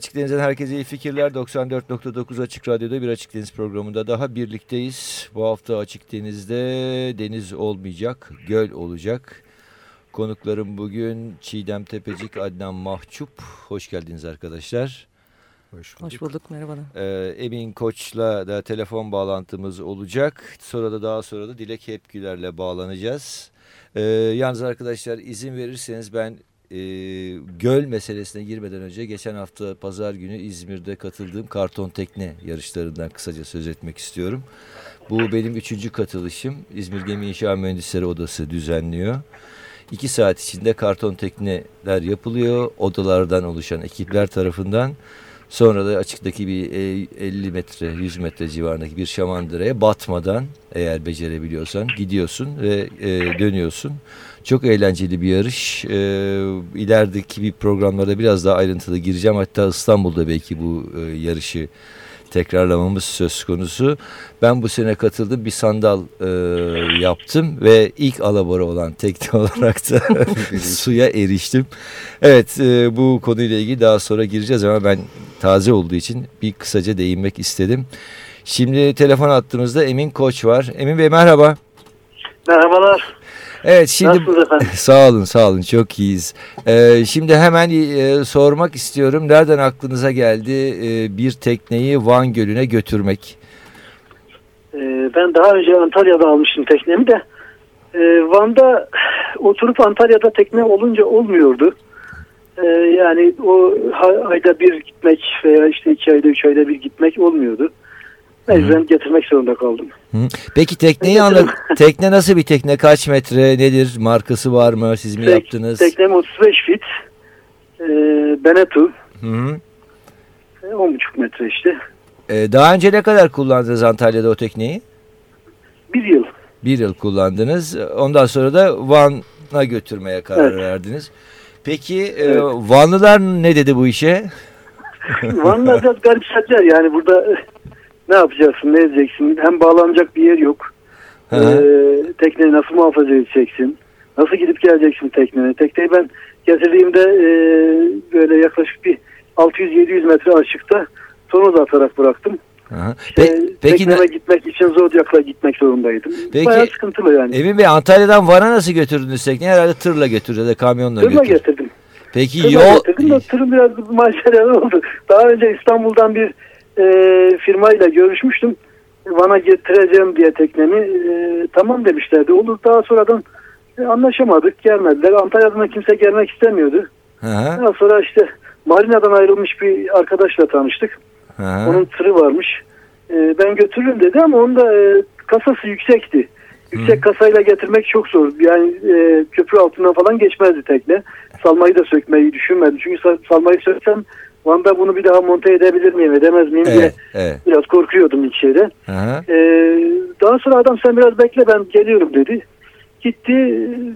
Açık Deniz'den herkese iyi fikirler. 94.9 Açık Radyo'da bir Açık Deniz programında daha birlikteyiz. Bu hafta Açık Deniz'de deniz olmayacak, göl olacak. Konuklarım bugün Çiğdem Tepecik, Adnan Mahçup. Hoş geldiniz arkadaşlar. Hoş bulduk. Hoş bulduk merhabalar. Ee, Emin Koç'la da telefon bağlantımız olacak. Sonra da daha sonra da Dilek Hepgüler'le bağlanacağız. Ee, yalnız arkadaşlar izin verirseniz ben e, göl meselesine girmeden önce geçen hafta pazar günü İzmir'de katıldığım karton tekne yarışlarından kısaca söz etmek istiyorum. Bu benim üçüncü katılışım. İzmir Gemi İnşa Mühendisleri Odası düzenliyor. İki saat içinde karton tekneler yapılıyor. Odalardan oluşan ekipler tarafından. Sonra da açıktaki bir e, 50 metre 100 metre civarındaki bir şamandıraya batmadan eğer becerebiliyorsan gidiyorsun ve e, dönüyorsun. Çok eğlenceli bir yarış. E, bir programlarda biraz daha ayrıntılı gireceğim. Hatta İstanbul'da belki bu e, yarışı tekrarlamamız söz konusu. Ben bu sene katıldım bir sandal e, yaptım ve ilk alabora olan tekne olarak da suya eriştim. Evet e, bu konuyla ilgili daha sonra gireceğiz ama ben taze olduğu için bir kısaca değinmek istedim. Şimdi telefon attığımızda Emin Koç var. Emin Bey merhaba. Merhabalar. Evet şimdi sağ olun sağ olun çok iyiyiz. Ee, şimdi hemen e, sormak istiyorum. Nereden aklınıza geldi e, bir tekneyi Van Gölü'ne götürmek? Ee, ben daha önce Antalya'da almıştım teknemi de. Ee, Van'da oturup Antalya'da tekne olunca olmuyordu. Ee, yani o ayda bir gitmek veya işte iki ayda üç ayda bir gitmek olmuyordu. Mecburen getirmek zorunda kaldım. Hı? Peki tekneyi anlat. Tekne nasıl bir tekne? Kaç metre? Nedir? Markası var mı? Siz mi Tek- yaptınız? Teknem 35 fit. Ee, Benetu. Hı -hı. Ee, 10,5 metre işte. Ee, daha önce ne kadar kullandınız Antalya'da o tekneyi? Bir yıl. Bir yıl kullandınız. Ondan sonra da Van'a götürmeye karar Evet. verdiniz. Peki e, Evet. Vanlılar ne dedi bu işe? Van'da biraz garipsediler yani burada ne yapacaksın, ne edeceksin? Hem bağlanacak bir yer yok. Ee, tekneyi nasıl muhafaza edeceksin? Nasıl gidip geleceksin teknene? Tekneyi ben getirdiğimde e, böyle yaklaşık bir 600-700 metre açıkta tonoz atarak bıraktım. Hı. İşte Pe- peki ne- tekneme gitmek için Zodiac'la gitmek zorundaydım. Peki- Bayağı sıkıntılı yani. Emin Bey Antalya'dan Van'a nasıl götürdünüz tekneyi? Herhalde tırla götürdü ya da kamyonla Tırla götürdü. getirdim. Peki Tırla yol getirdim de tırın biraz maceralı oldu. Daha önce İstanbul'dan bir e, firmayla görüşmüştüm. Van'a getireceğim diye teknemi. E, tamam demişlerdi. Olur daha sonradan e, anlaşamadık. Gelmediler. Antalya'dan da kimse gelmek istemiyordu. Hı hı, Daha sonra işte Marina'dan ayrılmış bir arkadaşla tanıştık. hı hı. Onun tırı varmış. E, ben götürürüm dedi ama onun da e, kasası yüksekti. Yüksek kasayla getirmek çok zor. Yani e, köprü altından falan geçmezdi tekne. Salmayı da sökmeyi düşünmedim. Çünkü sa- salmayı söksem Van'da bunu bir daha monte edebilir miyim edemez miyim diye Evet, evet. biraz korkuyordum ilk şeyde. Hı hı. E, daha sonra adam sen biraz bekle ben geliyorum dedi. Gitti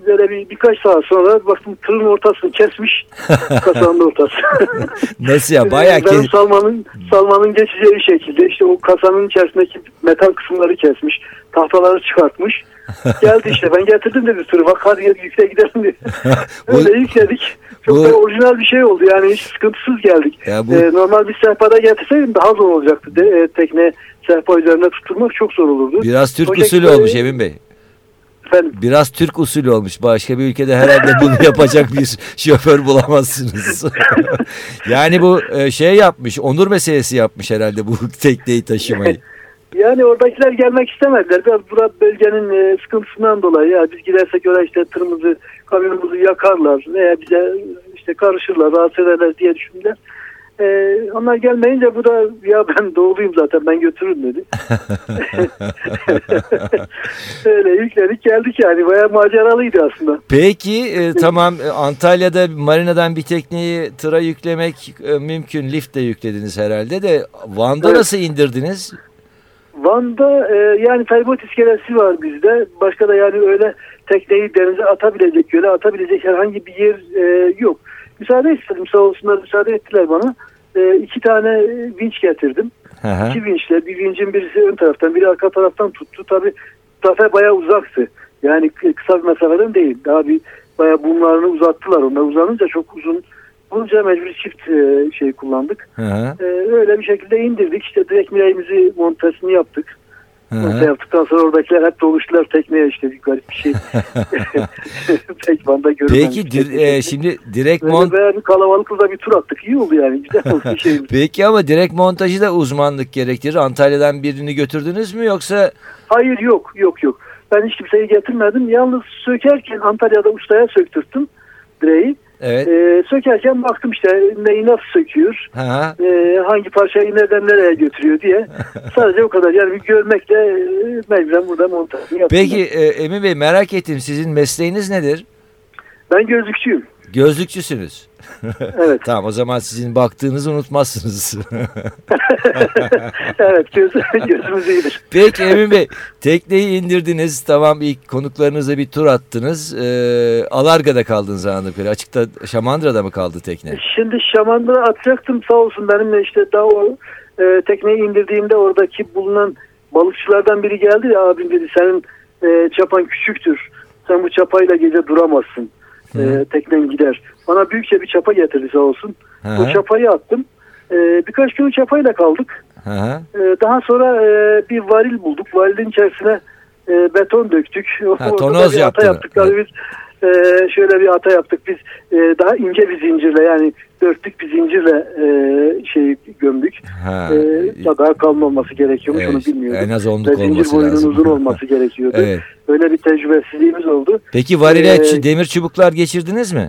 böyle bir birkaç saat sonra baktım tırın ortasını kesmiş kasanın ortası. Nasıl ya? Bayağı ben ke- salmanın salmanın geçeceği şekilde işte o kasanın içerisindeki metal kısımları kesmiş. Tahtaları çıkartmış. Geldi işte ben getirdim dedi tırı bak hadi yükle gidelim dedi. Öyle yükledik. Çok bu- da orijinal bir şey oldu yani hiç sıkıntısız geldik. Ya bu- Ee, normal bir sehpada getirseydim daha zor olacaktı. De, e, tekne sehpa üzerinde tutturmak çok zor olurdu. Biraz Türk usulü olmuş Emin Bey. Efendim, Biraz Türk usulü olmuş. Başka bir ülkede herhalde bunu yapacak bir şoför bulamazsınız. yani bu e, şey yapmış, onur meselesi yapmış herhalde bu tekneyi taşımayı. Yani oradakiler gelmek istemediler. Biraz burada bölgenin e, sıkıntısından dolayı ya biz gidersek öyle işte tırımızı, kamyonumuzu yakarlar veya bize işte karışırlar, rahatsız ederler diye düşündüler. E, onlar gelmeyince bu da ya ben doğuluyum zaten ben götürürüm dedi. Öyle yükledik geldik yani bayağı maceralıydı aslında. Peki e, tamam e, Antalya'da marinadan bir tekneyi tıra yüklemek e, mümkün. Liftle yüklediniz herhalde de Van'da Evet. nasıl indirdiniz? Van'da e, yani feribot iskelesi var bizde. Başka da yani öyle tekneyi denize atabilecek, göle atabilecek herhangi bir yer e, yok. Müsaade istedim sağ olsunlar müsaade ettiler bana. E, iki tane vinç getirdim. Hı hı. İki vinçle bir vincin birisi ön taraftan biri arka taraftan tuttu. Tabi mesafe bayağı uzaktı. Yani kı- kısa bir mesafeden değil. Daha bir bayağı bumlarını uzattılar. Onlar uzanınca çok uzun olunca mecbur çift e, şey kullandık. Hı hı. E, öyle bir şekilde indirdik. İşte direkt mileğimizi montesini yaptık. Hı yaptıktan sonra oradakiler hep doluştular tekneye işte bir garip bir şey. Pek Van'da görülmemiş. Peki dir- e, şimdi direkt Böyle mont bayağı bir kalabalıkla bir tur attık. İyi oldu yani. Güzel oldu bir şey. Peki ama direkt montajı da uzmanlık gerektirir. Antalya'dan birini götürdünüz mü yoksa Hayır yok yok yok. Ben hiç kimseyi getirmedim. Yalnız sökerken Antalya'da ustaya söktürttüm direği. Evet. Ee, sökerken baktım işte neyi nasıl söküyor. Hı. e, hangi parçayı nereden nereye götürüyor diye. Sadece o kadar. Yani bir görmekle e, mecburen burada montajını yaptım. Peki e, Emin Bey merak ettim sizin mesleğiniz nedir? Ben gözlükçüyüm. Gözlükçüsünüz. Evet. Tamam o zaman sizin baktığınızı unutmazsınız. evet göz, gözümüz iyidir. Peki Emin Bey tekneyi indirdiniz tamam ilk konuklarınızla bir tur attınız. Ee, Alarga'da kaldınız anladığım kadarıyla. Açıkta Şamandıra'da mı kaldı tekne? Şimdi Şamandıra atacaktım sağ olsun benimle işte daha o e, tekneyi indirdiğimde oradaki bulunan balıkçılardan biri geldi ya abim dedi senin e, çapan küçüktür. Sen bu çapayla gece duramazsın. Hı. E, teknen gider. Bana büyükçe bir çapa getirdi sağ olsun. Hı O çapayı attım. E, birkaç gün çapayla kaldık. Hı hı. E, daha sonra e, bir varil bulduk. Varilin içerisine e, beton döktük. Ha, Orada tonoz bir yaptınız. yaptık. Tabii biz e, şöyle bir ata yaptık. Biz e, daha ince bir zincirle yani dörtlük bir zincirle e, şey gömdük. Ha. E, daha kalmaması gerekiyormuş onu Evet, bilmiyordum. en az Ve onluk zincir olması boyunun lazım. uzun olması gerekiyordu. Evet. Böyle bir tecrübesizliğimiz oldu. Peki varile Ee, demir çubuklar geçirdiniz mi?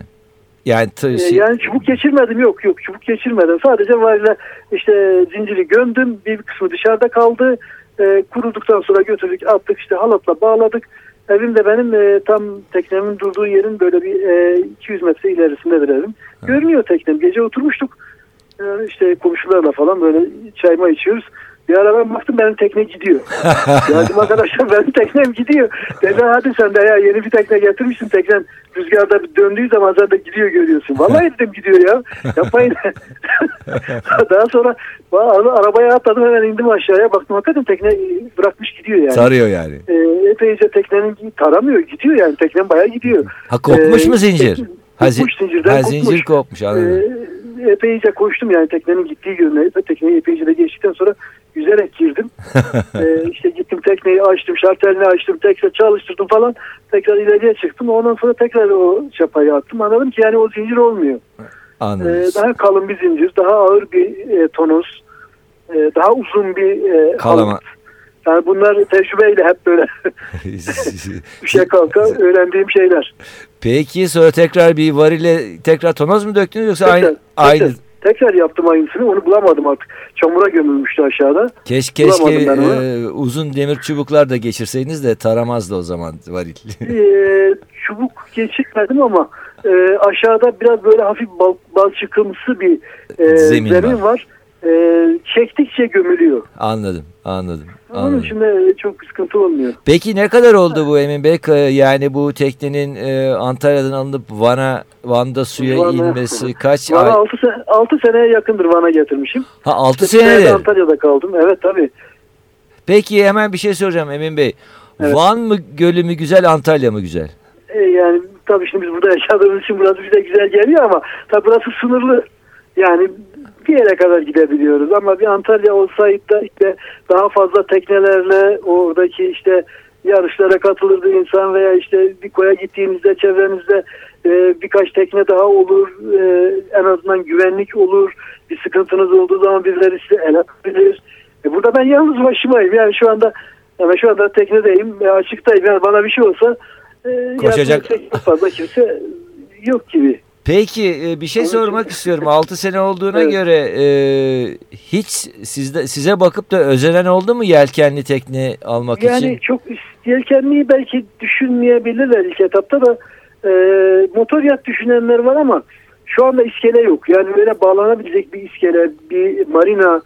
Yani E, şey- yani çubuk geçirmedim yok yok çubuk geçirmedim. Sadece varile işte zinciri gömdüm. Bir kısmı dışarıda kaldı. E, kuruduktan sonra götürdük attık işte halatla bağladık. Evim de benim e, tam teknemin durduğu yerin böyle bir e, 200 metre ilerisindedir evim. Görünüyor teknem. Gece oturmuştuk. E, işte komşularla falan böyle çayma içiyoruz. Bir ara ben baktım benim tekne gidiyor. ya dedim arkadaşlar benim teknem gidiyor. Dediler hadi sen de ya yeni bir tekne getirmişsin teknen rüzgarda döndüğü zaman de gidiyor görüyorsun. Vallahi dedim gidiyor ya. Yapmayın. Daha sonra ara- arabaya atladım hemen indim aşağıya baktım hakikaten tekne bırakmış gidiyor yani. sarıyor yani. Ee, epeyce teknenin taramıyor gidiyor yani teknen bayağı gidiyor. Ha kopmuş Ee, mu zincir? tek- Ha, kopmuş zi- zincirden ha, kopmuş. zincir kopmuş anladım. Ee, epeyce koştum yani teknenin gittiği yönüne. Tekneyi epeyce de geçtikten sonra yüzerek girdim. ee, işte gittim tekneyi açtım, şartelini açtım, tekrar çalıştırdım falan. Tekrar ileriye çıktım. Ondan sonra tekrar o çapayı attım. Anladım ki yani o zincir olmuyor. Anladım. Ee, daha kalın bir zincir, daha ağır bir e, tonoz, e, daha uzun bir e, Kalama. Yani bunlar tecrübeyle hep böyle düşe kalka öğrendiğim şeyler. Peki sonra tekrar bir varile tekrar tonoz mu döktünüz yoksa Tekrar, aynı tekrar, aynı tekrar yaptım aynısını. Onu bulamadım artık. Çamura gömülmüştü aşağıda. keş keşke e, uzun demir çubuklar da geçirseydiniz de taramazdı o zaman varil. Ee, çubuk geçirmedim ama e, aşağıda biraz böyle hafif bal, balçıkımsı bir e, Zemin zemin, var. var. E, çektikçe gömülüyor. anladım anladım. Onun anladım. için de çok bir sıkıntı olmuyor. Peki ne kadar oldu bu Emin Bey? Yani bu teknenin e, Antalya'dan alınıp Van'a Van'da suya Van'a- inmesi kaç Vana ay? 6, se 6 seneye yakındır Van'a getirmişim. Ha 6 Bir sene de senedir. Antalya'da kaldım. Evet tabii. Peki hemen bir şey soracağım Emin Bey. Evet. Van mı gölü mü güzel Antalya mı güzel? E, yani tabii şimdi biz burada yaşadığımız için burası bize güzel geliyor ama tabii burası sınırlı. Yani bir yere kadar gidebiliyoruz ama bir Antalya olsaydı da işte daha fazla teknelerle oradaki işte yarışlara katılırdı insan veya işte bir koya gittiğinizde çevrenizde e, birkaç tekne daha olur e, en azından güvenlik olur bir sıkıntınız olduğu zaman birileri size el atabilir. E, burada ben yalnız başımayım yani şu anda yani şu anda teknedeyim açıktayım yani bana bir şey olsa e, Koşacak- fazla kimse yok gibi. Peki e, bir şey sormak istiyorum. 6 sene olduğuna Evet. göre e, hiç sizde size bakıp da özenen oldu mu yelkenli tekne almak Yani için? çok yelkenliği belki düşünmeyebilirler ilk etapta da e, motor yat düşünenler var ama şu anda iskele yok. Yani böyle bağlanabilecek bir iskele, bir marina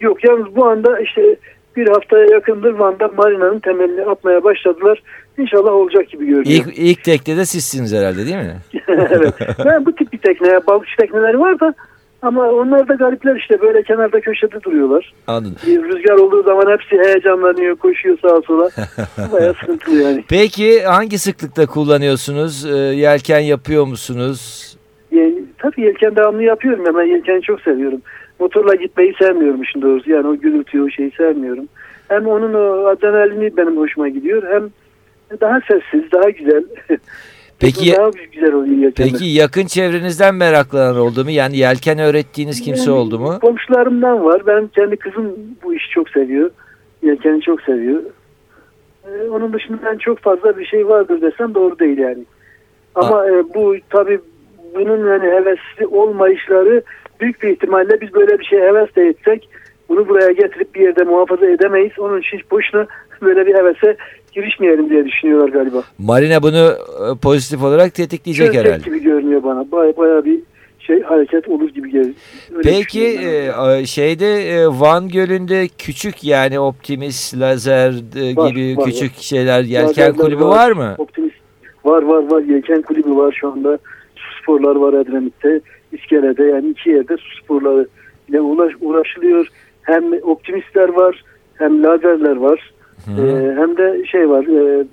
yok. Yalnız bu anda işte bir haftaya yakındır Van'da marinanın temelini atmaya başladılar. İnşallah olacak gibi görünüyor. İlk, ilk tekne de sizsiniz herhalde değil mi? evet. Ben bu tip bir tekne, balıkçı tekneleri var da ama onlar da garipler işte böyle kenarda köşede duruyorlar. Anladım. Bir rüzgar olduğu zaman hepsi heyecanlanıyor, koşuyor sağa sola. Bayağı sıkıntılı yani. Peki hangi sıklıkta kullanıyorsunuz? E, yelken yapıyor musunuz? yani. Tabii yelken devamlı yapıyorum ya ben yelkeni çok seviyorum. Motorla gitmeyi sevmiyorum işin doğrusu yani o gürültüyü o şeyi sevmiyorum. Hem onun o adrenalini benim hoşuma gidiyor hem daha sessiz, daha güzel. Peki daha güzel oluyor yelkenler. peki yakın çevrenizden meraklanan oldu mu? Yani yelken öğrettiğiniz kimse Yani oldu mu? Komşularımdan var. Ben kendi kızım bu işi çok seviyor. Yelkeni çok seviyor. Ee, onun dışında ben çok fazla bir şey vardır desem doğru değil yani. Ama e, bu tabii bunun yani hevesli olmayışları büyük bir ihtimalle biz böyle bir şeye heves de etsek bunu buraya getirip bir yerde muhafaza edemeyiz. Onun için hiç boşuna böyle bir hevese girişmeyelim diye düşünüyorlar galiba. Marina bunu e, pozitif olarak tetikleyecek Çözecek herhalde. gibi görünüyor bana. Baya, baya bir şey hareket olur gibi geliyor. Peki ben. e, şeyde e, Van Gölü'nde küçük yani Optimus, Lazer e, Var, gibi var, küçük şeyler yelken Lazerler kulübü var mı? Optimist var var var. Yelken kulübü var şu anda. Sporlar var Edremit'te. İskele'de yani iki yerde su sporları ile uğraş, uğraşılıyor. Hem optimistler var hem lazerler var. Hı, Ee, hem de şey var e,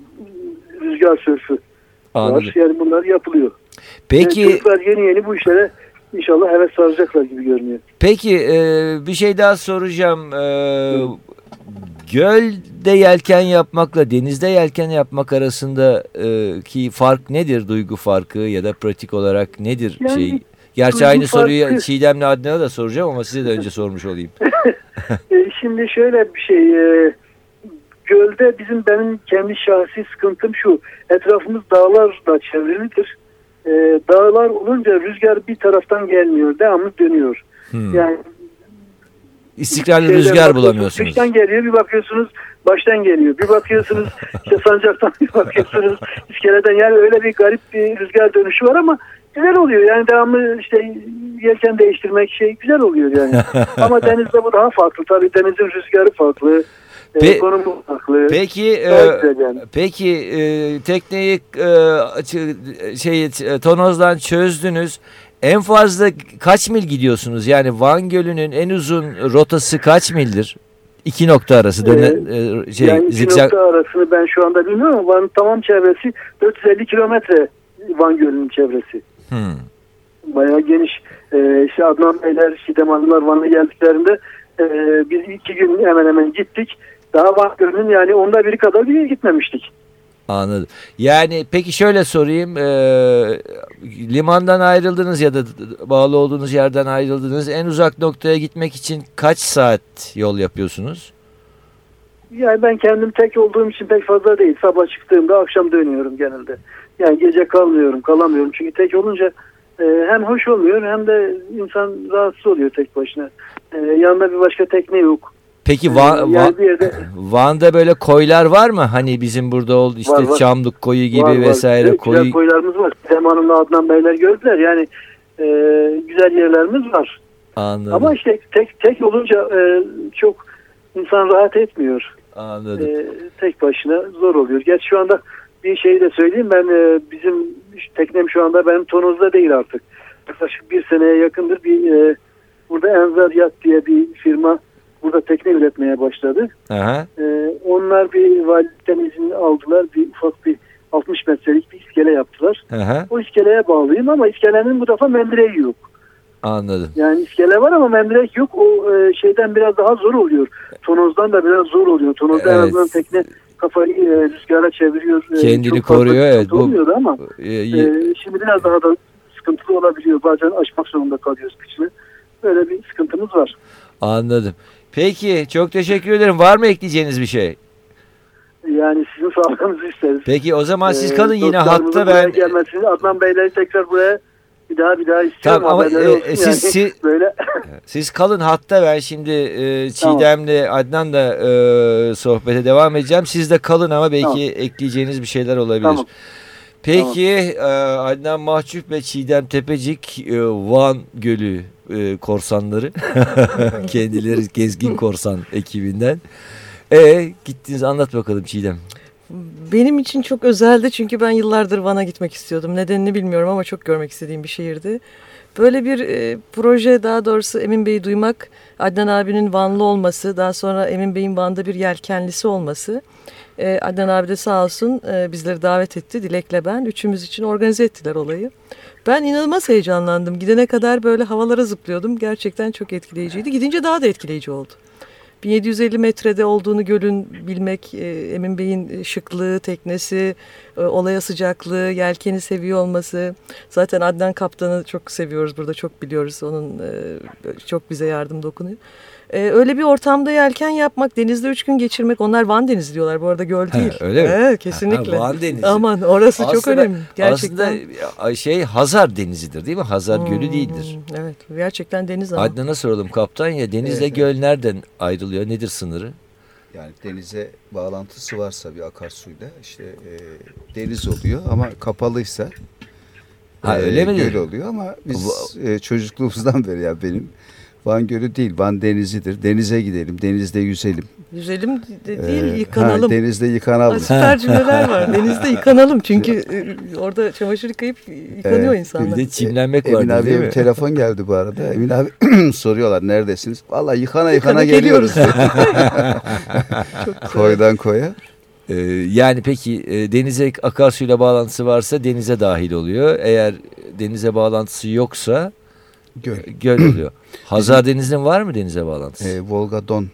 rüzgar sörfü var. Yani bunlar yapılıyor. Peki Yani çocuklar yeni yeni bu işlere inşallah heves saracaklar gibi görünüyor. peki e, bir şey daha soracağım. E, gölde yelken yapmakla denizde yelken yapmak arasında e, ki fark nedir duygu farkı ya da pratik olarak nedir Yani şey? Gerçi aynı soruyu Çiğdem'le Adnan'a da soracağım ama size de önce sormuş olayım. E, Şimdi şöyle bir şey e, gölde bizim benim kendi şahsi sıkıntım şu etrafımız dağlarla çevrilidir. E, dağlar olunca rüzgar bir taraftan gelmiyor devamlı dönüyor. Hmm. Yani İstikrarlı rüzgar bulamıyorsunuz. Dıştan geliyor bir bakıyorsunuz baştan geliyor. Bir bakıyorsunuz işte sancaktan bir bakıyorsunuz iskeleden yani öyle bir garip bir rüzgar dönüşü var ama güzel oluyor. Yani devamlı işte yelken değiştirmek şey güzel oluyor yani. ama denizde bu daha farklı. Tabii denizin rüzgarı farklı. e, Pe- konumu farklı. Peki Daha e, yani. peki e, tekneyi e, şey tonozdan çözdünüz. En fazla kaç mil gidiyorsunuz? Yani Van Gölü'nün en uzun rotası kaç mildir? İki nokta arası dönen e, şey yani iki zigzag. nokta arasını ben şu anda bilmiyorum ama Van'ın tamam çevresi 450 kilometre Van Gölü'nün çevresi. Hmm. bayağı geniş. Ee, işte Adnan Beyler, Şidem Hanımlar Van'a geldiklerinde e, biz iki gün hemen hemen gittik. Daha Van Gölü'nün yani onda biri kadar bir gitmemiştik. Anladım. Yani peki şöyle sorayım. e, limandan ayrıldınız ya da bağlı olduğunuz yerden ayrıldınız. En uzak noktaya gitmek için kaç saat yol yapıyorsunuz? Yani ben kendim tek olduğum için pek fazla değil. Sabah çıktığımda akşam dönüyorum genelde. Yani gece kalmıyorum, kalamıyorum. Çünkü tek olunca e, hem hoş olmuyor hem de insan rahatsız oluyor tek başına. E, yanında bir başka tekne yok. Peki E, yani Van- bir yerde Van'da böyle koylar var mı? Hani bizim burada oldu işte Var, var. Çamlık koyu gibi Var, var. vesaire Evet, koyu. Güzel koylarımız var. Hanım'la Adnan Beyler gördüler. Yani e, güzel yerlerimiz var. Anladım. Ama işte tek tek olunca e, çok insan rahat etmiyor. Anladım. E, tek başına zor oluyor. Geç şu anda bir şey de söyleyeyim ben e, bizim teknem şu anda benim tonozda değil artık. Yaklaşık bir seneye yakındır bir e, burada Enzar Yat diye bir firma burada tekne üretmeye başladı. Aha. E, onlar bir validen izin aldılar. Bir ufak bir 60 metrelik bir iskele yaptılar. Aha. O iskeleye bağlıyım ama iskelenin bu defa memdireği yok. Anladım. Yani iskele var ama memdirek yok. O e, şeyden biraz daha zor oluyor. Tonozdan da biraz zor oluyor. Tonozda en Evet. azından tekne kafayı e, rüzgara çeviriyor. E, Kendini çok koruyor, evet. Bu- ama Ee, e, şimdi biraz daha da sıkıntılı olabiliyor. Bazen açmak zorunda kalıyoruz kıçını. Böyle bir sıkıntımız var. Anladım. Peki çok teşekkür ederim. Var mı ekleyeceğiniz bir şey? Yani sizin sağlığınızı isteriz. Peki o zaman siz Ee, kalın yine dostlarımızın hatta ben gelmesini, Adnan Beyleri tekrar buraya bir daha bir daha istiyorum. Tamam ama e, olsun e, siz, siz, böyle siz kalın hatta ben şimdi e, Tamam. Çiğdem'le Adnan'la e, sohbete devam edeceğim. Siz de kalın ama belki Tamam. ekleyeceğiniz bir şeyler olabilir. Tamam. Peki e, Adnan Mahcup ve Çiğdem Tepecik e, Van Gölü e, korsanları kendileri gezgin korsan ekibinden. E gittiniz anlat bakalım Çiğdem. Benim için çok özeldi çünkü ben yıllardır Van'a gitmek istiyordum. Nedenini bilmiyorum ama çok görmek istediğim bir şehirdi. Böyle bir e, proje daha doğrusu Emin Bey'i duymak, Adnan abinin Vanlı olması, daha sonra Emin Bey'in Van'da bir yelkenlisi olması. E, Adnan abi de sağ olsun e, bizleri davet etti. Dilek'le ben. Üçümüz için organize ettiler olayı. Ben inanılmaz heyecanlandım. Gidene kadar böyle havalara zıplıyordum. Gerçekten çok etkileyiciydi. Gidince daha da etkileyici oldu. 1750 metrede olduğunu gölün bilmek, e, Emin Bey'in şıklığı, teknesi, e, olaya sıcaklığı, yelkeni seviyor olması. Zaten Adnan Kaptan'ı çok seviyoruz burada, çok biliyoruz. Onun e, çok bize yardım dokunuyor. E, öyle bir ortamda yelken yapmak, denizde üç gün geçirmek, onlar Van Denizi diyorlar bu arada göl Ha, değil. öyle mi? Evet, kesinlikle. Ha, Van Denizi. Aman orası çok Aslında- önemli. Gerçekten. Aslında şey Hazar Denizi'dir değil mi? Hazar Gölü Hmm, değildir. Evet, gerçekten deniz ama. Adnan'a soralım kaptan ya denizle Evet. göl nereden ayrılıyor? Nedir sınırı? Yani denize bağlantısı varsa bir akarsuyla işte e, deniz oluyor ama kapalıysa Ha, e, öyle mi? göl oluyor ama biz e, çocukluğumuzdan beri ya benim Van Gölü değil Van Denizi'dir. Denize gidelim, denizde yüzelim. Yüzelim de E, değil, ha, yıkanalım. denizde Aa, yıkanalım. süper cümleler var. Denizde yıkanalım çünkü e, orada çamaşır yıkayıp yıkanıyor Evet, insanlar. Bir de çimlenmek Emin vardır değil abiye bir telefon geldi bu arada. Emin abi soruyorlar neredesiniz? Vallahi yıkana yıkana, Yıkana geliyoruz. Çok. Koydan koya. Ee, yani peki e, denize akarsuyla bağlantısı varsa denize dahil oluyor. Eğer denize bağlantısı yoksa Göl. göl oluyor. Hazar Denizi'nin var mı denize bağlantısı? E, Volga Don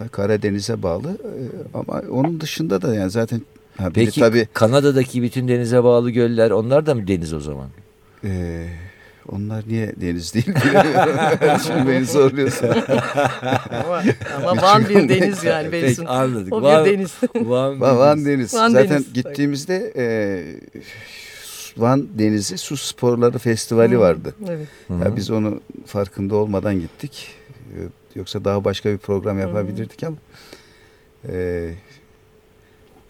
e, Karadeniz'e bağlı E, ama onun dışında da yani zaten ha, Peki tabii Kanada'daki bütün denize bağlı göller onlar da mı deniz o zaman? e, onlar niye deniz değil. Şimdi beni zorluyorsun. Ama, ama Van bir deniz yani Beysun. anladık. O Van, bir deniz. Van, Va- Van Deniz. Van zaten Deniz. gittiğimizde e, Van Denizi Su Sporları Festivali vardı. Evet. Hı Ya biz onu farkında olmadan gittik. E, Yoksa daha başka bir program yapabilirdik ama e,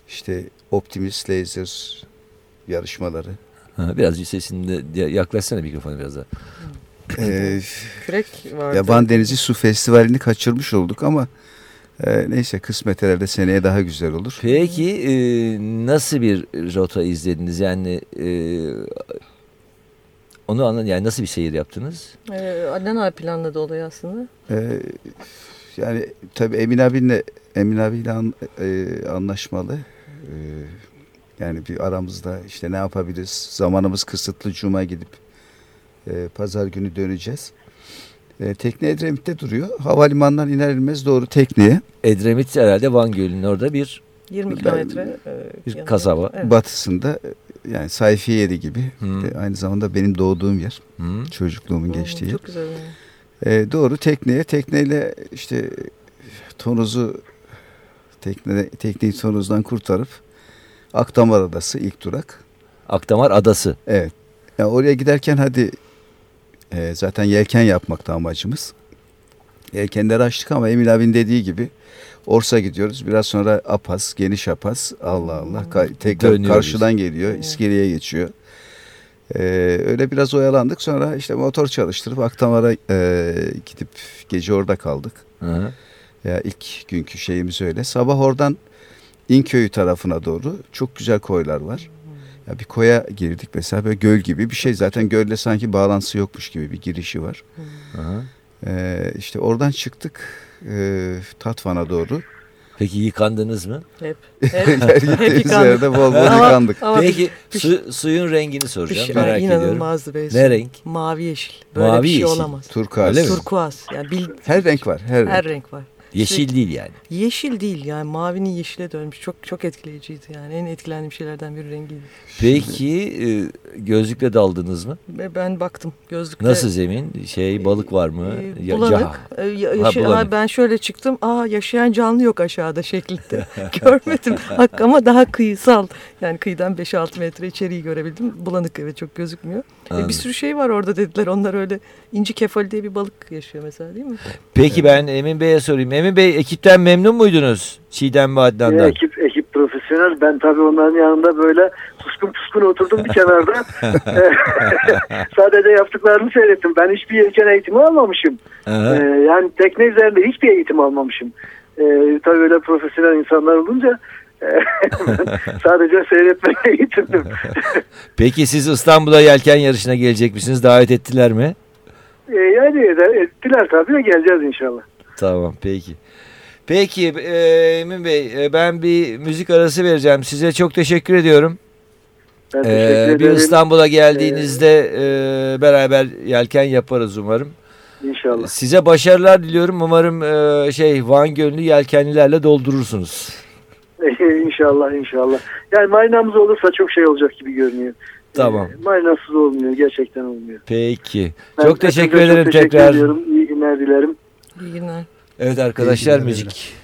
işte Optimus Laser yarışmaları. Ha, biraz sesinde ya- yaklaşsana mikrofona biraz daha. e, Kürek vardı. ya Van Denizi Su Festivali'ni kaçırmış olduk ama e, neyse kısmet herhalde seneye daha güzel olur. Peki e, nasıl bir rota izlediniz? Yani e, onu anladın yani nasıl bir seyir yaptınız? Ee, Adnan abi planladı olayı aslında. Ee, yani tabii Emin abinle Emin abiyle an- e, anlaşmalı. Ee, yani bir aramızda işte ne yapabiliriz? Zamanımız kısıtlı. Cuma gidip e, pazar günü döneceğiz. E, tekne Edremit'te duruyor. Havalimanından iner inmez doğru tekneye. Edremit herhalde Van Gölü'nün orada bir 20 Ben- kilometre. e, bir yanında. kasaba. Evet. Batısında e, yani sayfiye yeri gibi. Hı. E, aynı zamanda benim doğduğum yer. Hı. Çocukluğumun Hmm, geçtiği yer. Çok güzel. E, doğru tekneye tekneyle işte tonuzu tekne, tekneyi tonuzdan kurtarıp Akdamar Adası ilk durak. Akdamar Adası. Evet. Yani oraya giderken hadi e, zaten yelken yapmakta amacımız. Yelkenleri açtık ama Emin abinin dediği gibi Orsa gidiyoruz. Biraz sonra Apas, geniş Apas. Allah Allah. Ka- tekrar Dönüyoruz. karşıdan geliyor. İskeleye geçiyor. Ee, öyle biraz oyalandık. Sonra işte motor çalıştırıp Aktamar'a e, gidip gece orada kaldık. Hı hı. Ya ilk günkü şeyimiz öyle. Sabah oradan İnköy'ü tarafına doğru çok güzel koylar var. Ya bir koya girdik mesela böyle göl gibi bir şey. Zaten gölle sanki bağlantısı yokmuş gibi bir girişi var. Hı hı. Ee, işte oradan çıktık e, Tatvan'a doğru. Peki yıkandınız mı? Hep. Her Hep, hep gittiğimiz yıkandık. yerde bol bol Ama- yıkandık. Ama Peki bir- su, suyun rengini soracağım. şey- Merak ediyorum. inanılmazdı Beysun. Ne renk? Mavi yeşil. Böyle Mavi bir şey yeşil. olamaz. Turkuaz. Öyle mi? Turkuaz. Yani bil, Her renk var. Her, her renk. renk var. Yeşil değil yani. Yeşil değil yani mavinin yeşile dönmüş. Çok çok etkileyiciydi yani. En etkilendiğim şeylerden bir rengiydi. Peki e, gözlükle daldınız mı? Ben baktım gözlükle. Nasıl zemin? Şey balık var mı? Ya- bulanık. ya- ya- Ha, yaşa- bulanık. ha, ben şöyle çıktım. Aa yaşayan canlı yok aşağıda şeklinde. Görmedim. Hak ama daha kıyısal. Yani kıyıdan 5-6 metre içeriği görebildim. Bulanık evet çok gözükmüyor. Anladım. bir sürü şey var orada dediler. Onlar öyle inci kefali diye bir balık yaşıyor mesela değil mi? Peki ben Emin Bey'e sorayım. Emin Bey ekipten memnun muydunuz? Çiğdem ve Adnan'dan. ekip ekip profesyonel. Ben tabii onların yanında böyle suskun puskun oturdum bir kenarda. Sadece yaptıklarını seyrettim. Ben hiçbir yelken eğitimi almamışım. Aha. Ee, yani tekne üzerinde hiçbir eğitim almamışım. Ee, tabii öyle profesyonel insanlar olunca e, sadece seyretmeye eğitimdim. Peki siz İstanbul'a yelken yarışına gelecek misiniz? Davet ettiler mi? Ee, yani ettiler tabii geleceğiz inşallah. Tamam peki. Peki e, Emin Bey e, ben bir müzik arası vereceğim. Size çok teşekkür ediyorum. Ben E, teşekkür bir ederim. İstanbul'a geldiğinizde e, beraber yelken yaparız umarım. İnşallah. Size başarılar diliyorum. Umarım e, şey Van Gölü'nü yelkenlilerle doldurursunuz. inşallah inşallah. Yani marinamız olursa çok şey olacak gibi görünüyor. Tamam. Ee, marinasız olmuyor. Gerçekten olmuyor. Peki. Ben çok teşekkür ederim çok teşekkür tekrar. ediyorum. İyi günler dilerim. İyi günler. Evet arkadaşlar günler, müzik. Freezing,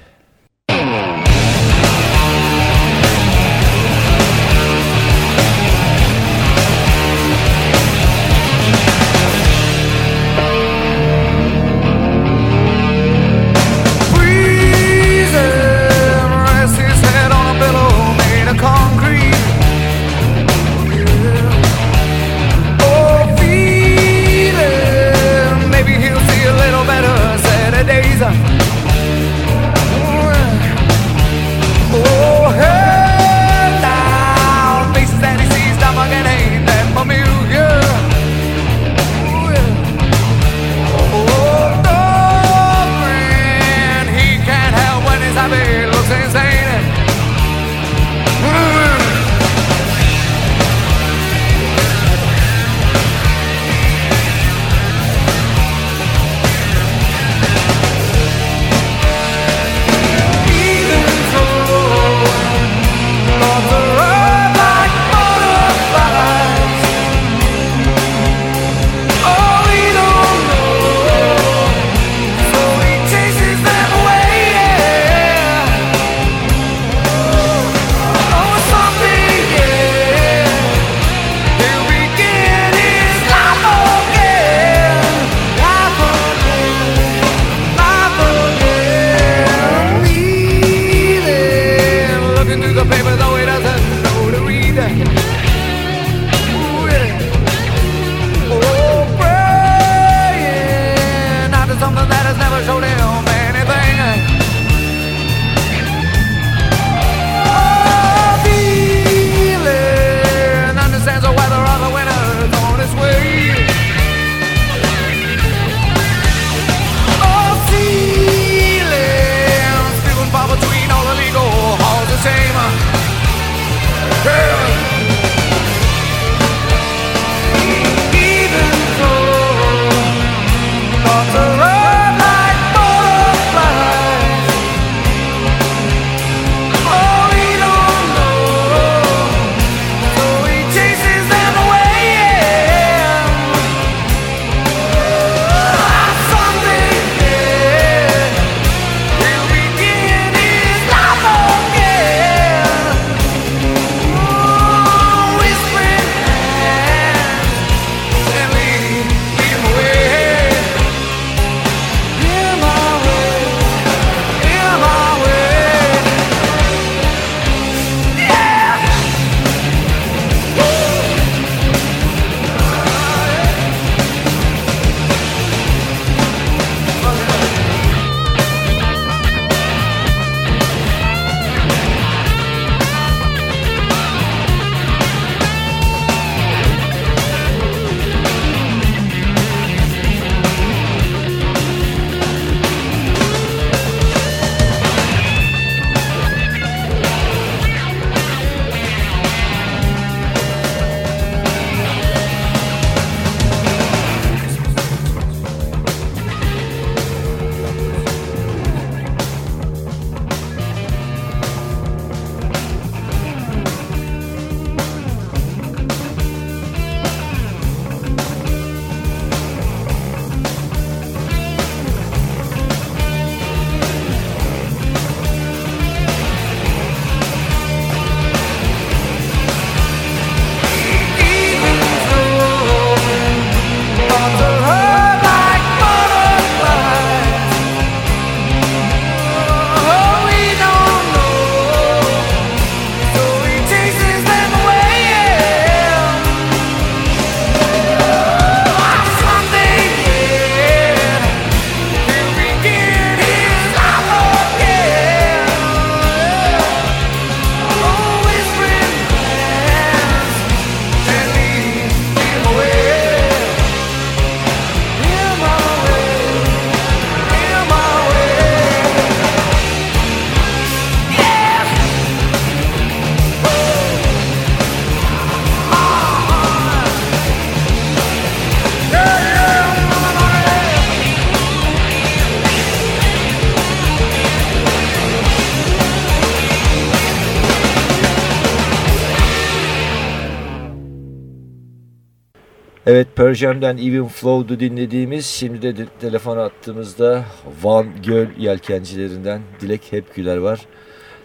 Evet Pearl Jam'den Even Flow'du dinlediğimiz. Şimdi de, telefon attığımızda Van Göl yelkencilerinden Dilek Hepgüler var.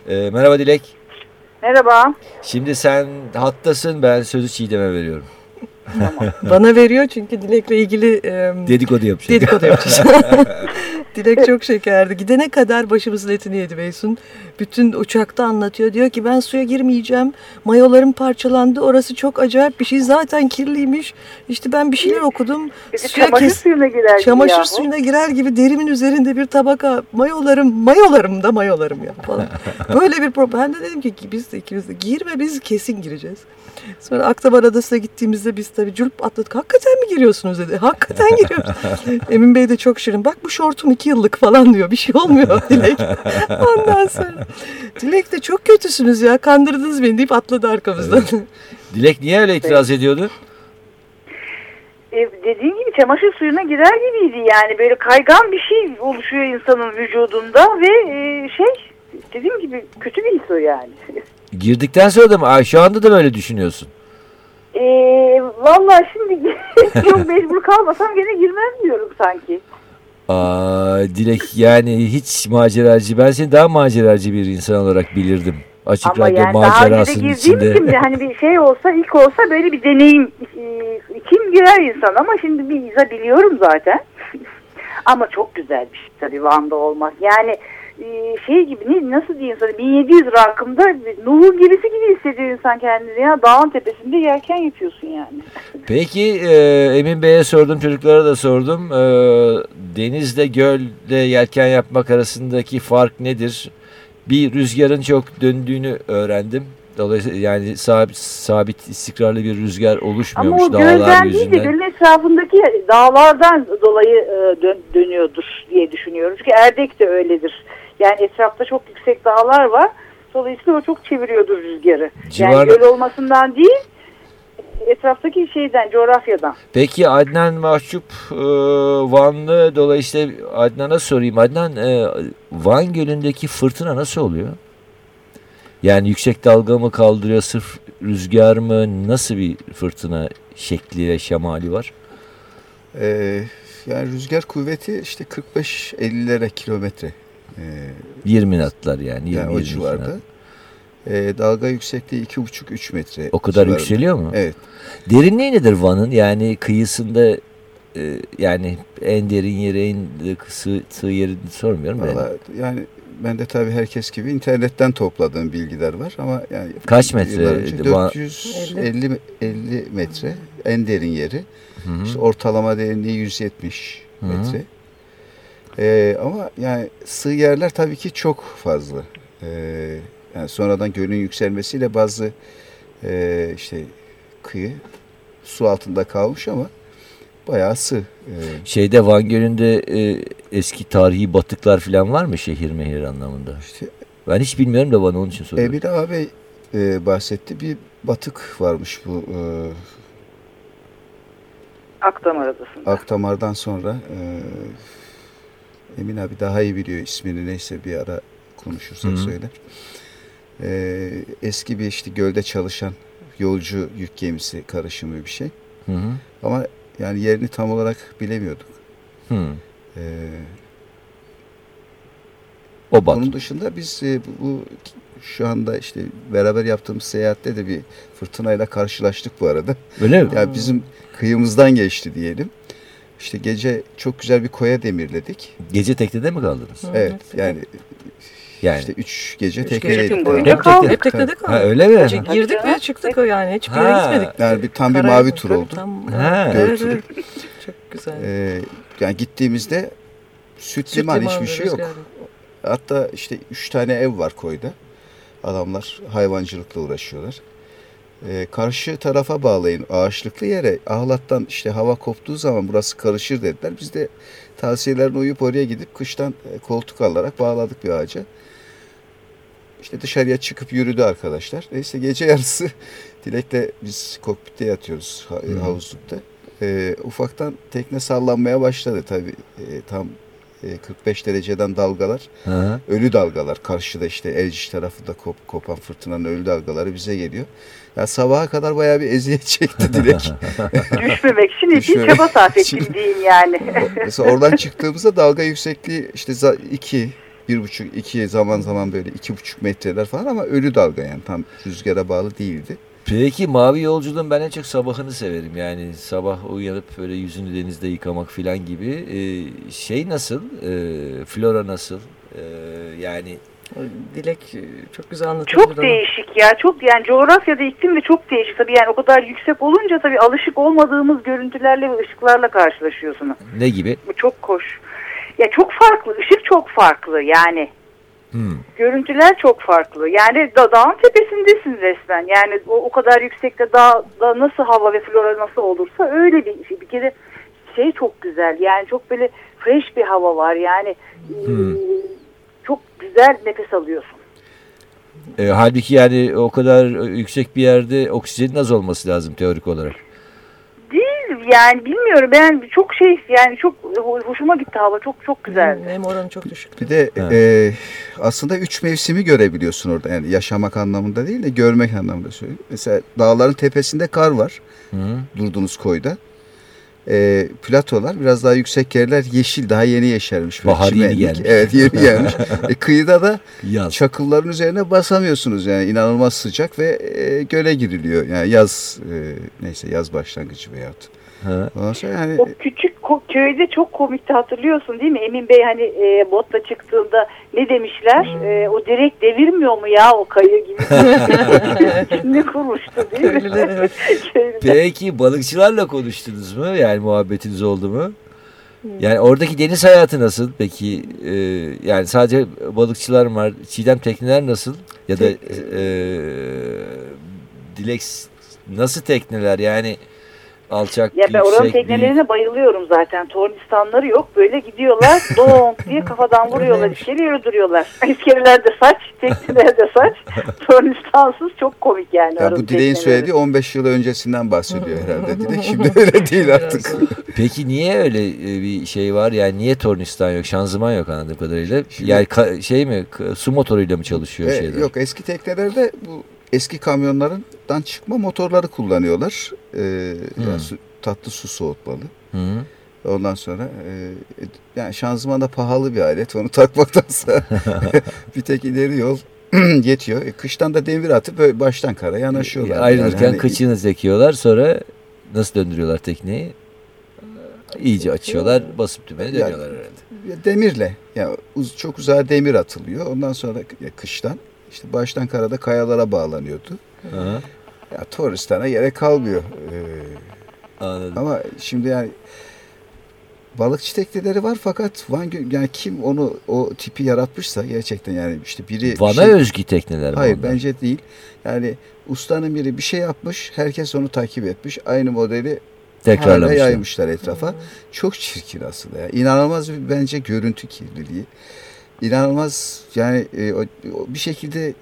Ee, merhaba Dilek. Merhaba. Şimdi sen hattasın ben sözü Çiğdem'e veriyorum. Bana veriyor çünkü Dilek'le ilgili e, Dedikodu yapacağız. dedikodu yapacağız. Dilek çok şekerdi. Gidene kadar başımızın etini yedi Beysun. Bütün uçakta anlatıyor. Diyor ki ben suya girmeyeceğim. Mayolarım parçalandı. Orası çok acayip bir şey. Zaten kirliymiş. İşte ben bir şeyler okudum. De Suya çamaşır kes- suyuna girer gibi Çamaşır yahu. suyuna girer gibi derimin üzerinde bir tabaka mayolarım, mayolarım da mayolarım ya falan. Böyle bir problem. Ben de dedim ki biz de ikimiz de girme biz kesin gireceğiz. Sonra Akdamar Adası'na gittiğimizde biz tabii cülp atladık. Hakikaten mi giriyorsunuz dedi. Hakikaten giriyoruz. Emin Bey de çok şirin. Bak bu şortum iki yıllık falan diyor. Bir şey olmuyor Dilek. Ondan sonra Dilek de çok kötüsünüz ya. Kandırdınız beni deyip atladı arkamızdan. Dilek niye öyle itiraz ediyordu? E, dediğin gibi çamaşır suyuna girer gibiydi yani. Böyle kaygan bir şey oluşuyor insanın vücudunda ve e, şey dediğim gibi kötü bir his o yani. Girdikten sonra da mı? Ay, şu anda da böyle düşünüyorsun. E, Valla şimdi çok mecbur kalmasam gene girmem diyorum sanki. Aa, Dilek yani hiç maceracı. Ben seni daha maceracı bir insan olarak bilirdim. Açık Ama radyo yani daha macerasının girdiğim içinde. için de hani bir şey olsa ilk olsa böyle bir deneyim e, kim girer insan ama şimdi bir biliyorum zaten. ama çok güzel bir şey tabii Van'da olmak. Yani e, şey gibi ne, nasıl diyeyim sana 1700 rakımda Nuh'un gemisi gibi hissediyor insan kendini ya dağın tepesinde yelken yapıyorsun yani. Peki e, Emin Bey'e sordum, çocuklara da sordum. E, denizde, gölde yelken yapmak arasındaki fark nedir? Bir rüzgarın çok döndüğünü öğrendim. Dolayısıyla yani sabit, sabit istikrarlı bir rüzgar Ama oluşmuyormuş o dağlar gölden değil de yüzünden. gölün etrafındaki dağlardan dolayı e, dön- dönüyordur diye düşünüyorum. Çünkü Erdek de öyledir. Yani etrafta çok yüksek dağlar var. Dolayısıyla o çok çeviriyordur rüzgarı. Civar- Yani göl olmasından değil etraftaki şeyden, coğrafyadan. Peki Adnan Mahcup e, Vanlı dolayısıyla Adnan'a sorayım. Adnan e, Van Gölü'ndeki fırtına nasıl oluyor? Yani yüksek dalga mı kaldırıyor sırf rüzgar mı? Nasıl bir fırtına şekli ve şemali var? Ee, yani rüzgar kuvveti işte 45-50'lere kilometre. Ee, 20 natlar yani. 20 yani o 22 civarda. nat. Ee, dalga yüksekliği 2,5-3 metre. O kadar civarında. yükseliyor mu? Evet. Derinliği nedir Van'ın? Yani kıyısında e, yani en derin yeri en sığ, sığ yeri sormuyorum. Valla yani ben de tabii herkes gibi internetten topladığım bilgiler var ama yani Kaç metre? yıllar önce Va- 450 50 metre en derin yeri. Hı hı. İşte ortalama derinliği 170 Hı hı. metre. Ee, ama yani sığ yerler tabii ki çok fazla. Ee, yani sonradan gölün yükselmesiyle bazı e, işte kıyı su altında kalmış ama bayağı sığ. Ee, Şeyde Van Gölü'nde e, eski tarihi batıklar falan var mı şehir mehir anlamında? işte Ben hiç bilmiyorum da bana onun için soruyorum. Emine abi e, bahsetti bir batık varmış bu e, Akdamar Adası'nda. Akdamar'dan sonra e, Emin abi daha iyi biliyor ismini neyse bir ara konuşursak Hı hı. söyler. E, eski bir işte gölde çalışan yolcu yük gemisi karışımı bir şey. Hı hı. Ama yani yerini tam olarak bilemiyorduk. Hı. E, O bat. Onun dışında biz e, bu, bu şu anda işte beraber yaptığımız seyahatte de bir fırtınayla karşılaştık bu arada. Öyle mi? Yani bizim kıyımızdan geçti diyelim. İşte gece çok güzel bir koya demirledik. Gece teknede mi kaldınız? Hı, Evet yani Yani. işte üç gece Üç teknedeydik. yani. boyunca Hep kaldık. Hep teknede kaldık. Ha öyle mi? Gece girdik ve çıktık o yani. Hiçbir yere Ha. gitmedik. Yani bir tam bir Karaya- mavi tur oldu. Tam, Ha. evet, evet. Çok güzel. Ee, yani gittiğimizde süt, Süt liman hiçbir şey yok. rüzgar. Hatta işte üç tane ev var koyda. Adamlar hayvancılıkla uğraşıyorlar. Ee, karşı tarafa bağlayın ağaçlıklı yere. Ahlattan işte hava koptuğu zaman burası karışır dediler. Biz de tavsiyelerine uyup oraya gidip kıştan e, koltuk alarak bağladık bir ağaca. İşte dışarıya çıkıp yürüdü arkadaşlar. Neyse gece yarısı Dilek'le biz kokpitte yatıyoruz Hı. havuzlukta. Ee, ufaktan tekne sallanmaya başladı tabii. Ee, tam e, 45 dereceden dalgalar Hı hı. ölü dalgalar karşıda işte Erciş tarafında kop, kopan fırtınanın ölü dalgaları bize geliyor. Ya sabaha kadar bayağı bir eziyet çekti Dilek. Düşmemek için Düşmemek çaba sarf ettim diyeyim yani. Mesela oradan çıktığımızda dalga yüksekliği işte 2 bir buçuk iki zaman zaman böyle iki buçuk metreler falan ama ölü dalga yani tam rüzgara bağlı değildi. Peki mavi yolculuğun ben en çok sabahını severim. Yani sabah uyanıp böyle yüzünü denizde yıkamak filan gibi. Ee, şey nasıl? Ee, flora nasıl? Ee, yani Dilek e, çok güzel anlatıyor. Çok değişik ya. Çok yani coğrafyada iklim de çok değişik. Tabii yani o kadar yüksek olunca tabii alışık olmadığımız görüntülerle ve ışıklarla karşılaşıyorsunuz. ne gibi? Bu çok hoş. Ya çok farklı. Işık çok farklı yani. Hmm. Görüntüler çok farklı. Yani da, dağın tepesindesin resmen. Yani o, o kadar yüksekte dağda nasıl hava ve flora nasıl olursa öyle bir şey. Bir kere şey çok güzel. Yani çok böyle fresh bir hava var. Yani Hmm. e, çok güzel nefes alıyorsun. Ee, halbuki yani o kadar yüksek bir yerde oksijenin az olması lazım teorik olarak. Değil yani bilmiyorum ben çok şey yani çok hoşuma gitti hava çok çok güzeldi. Nem oranı çok düşük. Bir de Evet. e, aslında üç mevsimi görebiliyorsun orada. Yani yaşamak anlamında değil de görmek anlamında söyleyeyim. Mesela dağların tepesinde kar var. Hı. Durduğunuz koyda. E, platolar biraz daha yüksek yerler yeşil daha yeni yeşermiş. Bahar yeni gelmiş. Evet yeni gelmiş. e, kıyıda da Yaz. çakılların üzerine basamıyorsunuz yani inanılmaz sıcak ve e, göle giriliyor. Yani yaz e, neyse yaz başlangıcı veyahut. Sonra yani O küçük köyde çok komikti hatırlıyorsun değil mi? Emin Bey hani e, botla çıktığında ne demişler? E, o direkt devirmiyor mu ya o kayı gibi? ne kurmuştu değil mi? Köylüler evet. Peki balıkçılarla konuştunuz mu? Yani muhabbetiniz oldu mu? Yani oradaki deniz hayatı nasıl? Peki e, yani sadece balıkçılar mı var? Çiğdem tekneler nasıl? Ya da e, Dilek nasıl tekneler? Yani alçak, Ya ben oranın teknelerine büyük. bayılıyorum zaten. Tornistanları yok. Böyle gidiyorlar. Donk diye kafadan vuruyorlar. Öyleymiş. İskele yürüdürüyorlar. İskelelerde saç, teknelerde saç. Tornistansız çok komik yani. ya bu Dilek'in söylediği 15 yıl öncesinden bahsediyor herhalde Dilek. Şimdi öyle değil artık. Peki niye öyle e, bir şey var? Yani niye tornistan yok? Şanzıman yok anladığım kadarıyla. Yani ka- şey mi? Su motoruyla mı çalışıyor E, şeyler? yok eski teknelerde bu eski kamyonlarından çıkma motorları kullanıyorlar. E, yani su- tatlı su soğutmalı. Hı. Ondan sonra e, e, yani şanzıman da pahalı bir alet. Onu takmaktansa bir tek ileri yol yetiyor. E, kıştan da demir atıp böyle baştan kara yanaşıyorlar. Ayrılırken Yani hani- kıçını zekiyorlar sonra nasıl döndürüyorlar tekneyi? İyice açıyorlar basıp tümene dönüyorlar herhalde. Ya demirle ya uz, çok uzağa demir atılıyor. Ondan sonra ya kıştan işte baştan karada kayalara bağlanıyordu. Hı. Ya Toristana gerek kalmıyor. Ee, Anladım. ama şimdi yani balıkçı tekneleri var fakat Van yani kim onu o tipi yaratmışsa gerçekten yani işte biri Van'a şey- özgü tekneler mi Hayır onlar? bence değil. Yani ustanın biri bir şey yapmış, herkes onu takip etmiş. Aynı modeli Tekrarlamışlar. yaymışlar etrafa. Çok çirkin aslında ya. İnanılmaz bir bence görüntü kirliliği. İnanılmaz yani e, o, o bir şekilde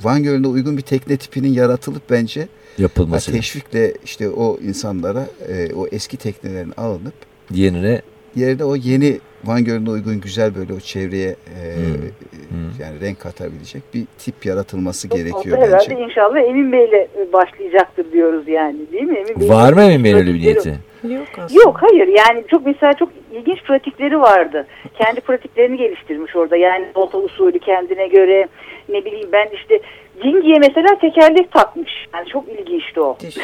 Van Gölü'ne uygun bir tekne tipinin yaratılıp bence ha, Yapılması. teşvikle işte o insanlara e, o eski teknelerin alınıp Yerine yerine o yeni Van Gölü'ne uygun güzel böyle o çevreye e, Hmm. e, Hmm. yani renk katabilecek bir tip yaratılması da gerekiyor herhalde bence. inşallah Emin Bey'le başlayacaktır diyoruz yani değil mi? Emin Bey var mı Emin Bey'in öyle bir niyeti? Yok aslında. Yok hayır yani çok mesela çok ilginç pratikleri vardı. Kendi pratiklerini geliştirmiş orada. Yani volta usulü kendine göre ne bileyim ben işte Cingi'ye mesela tekerlek takmış. Yani çok ilginçti o. Şey,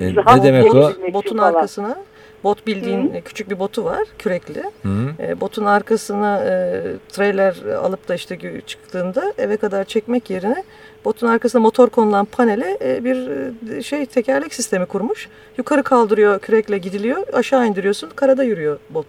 E, ne demek o? botun falan. arkasına bot bildiğin küçük bir botu var kürekli. Hı. E, botun arkasına e, trailer alıp da işte çıktığında eve kadar çekmek yerine botun arkasına motor konulan panele e, bir e, şey tekerlek sistemi kurmuş. Yukarı kaldırıyor kürekle gidiliyor aşağı indiriyorsun karada yürüyor bot.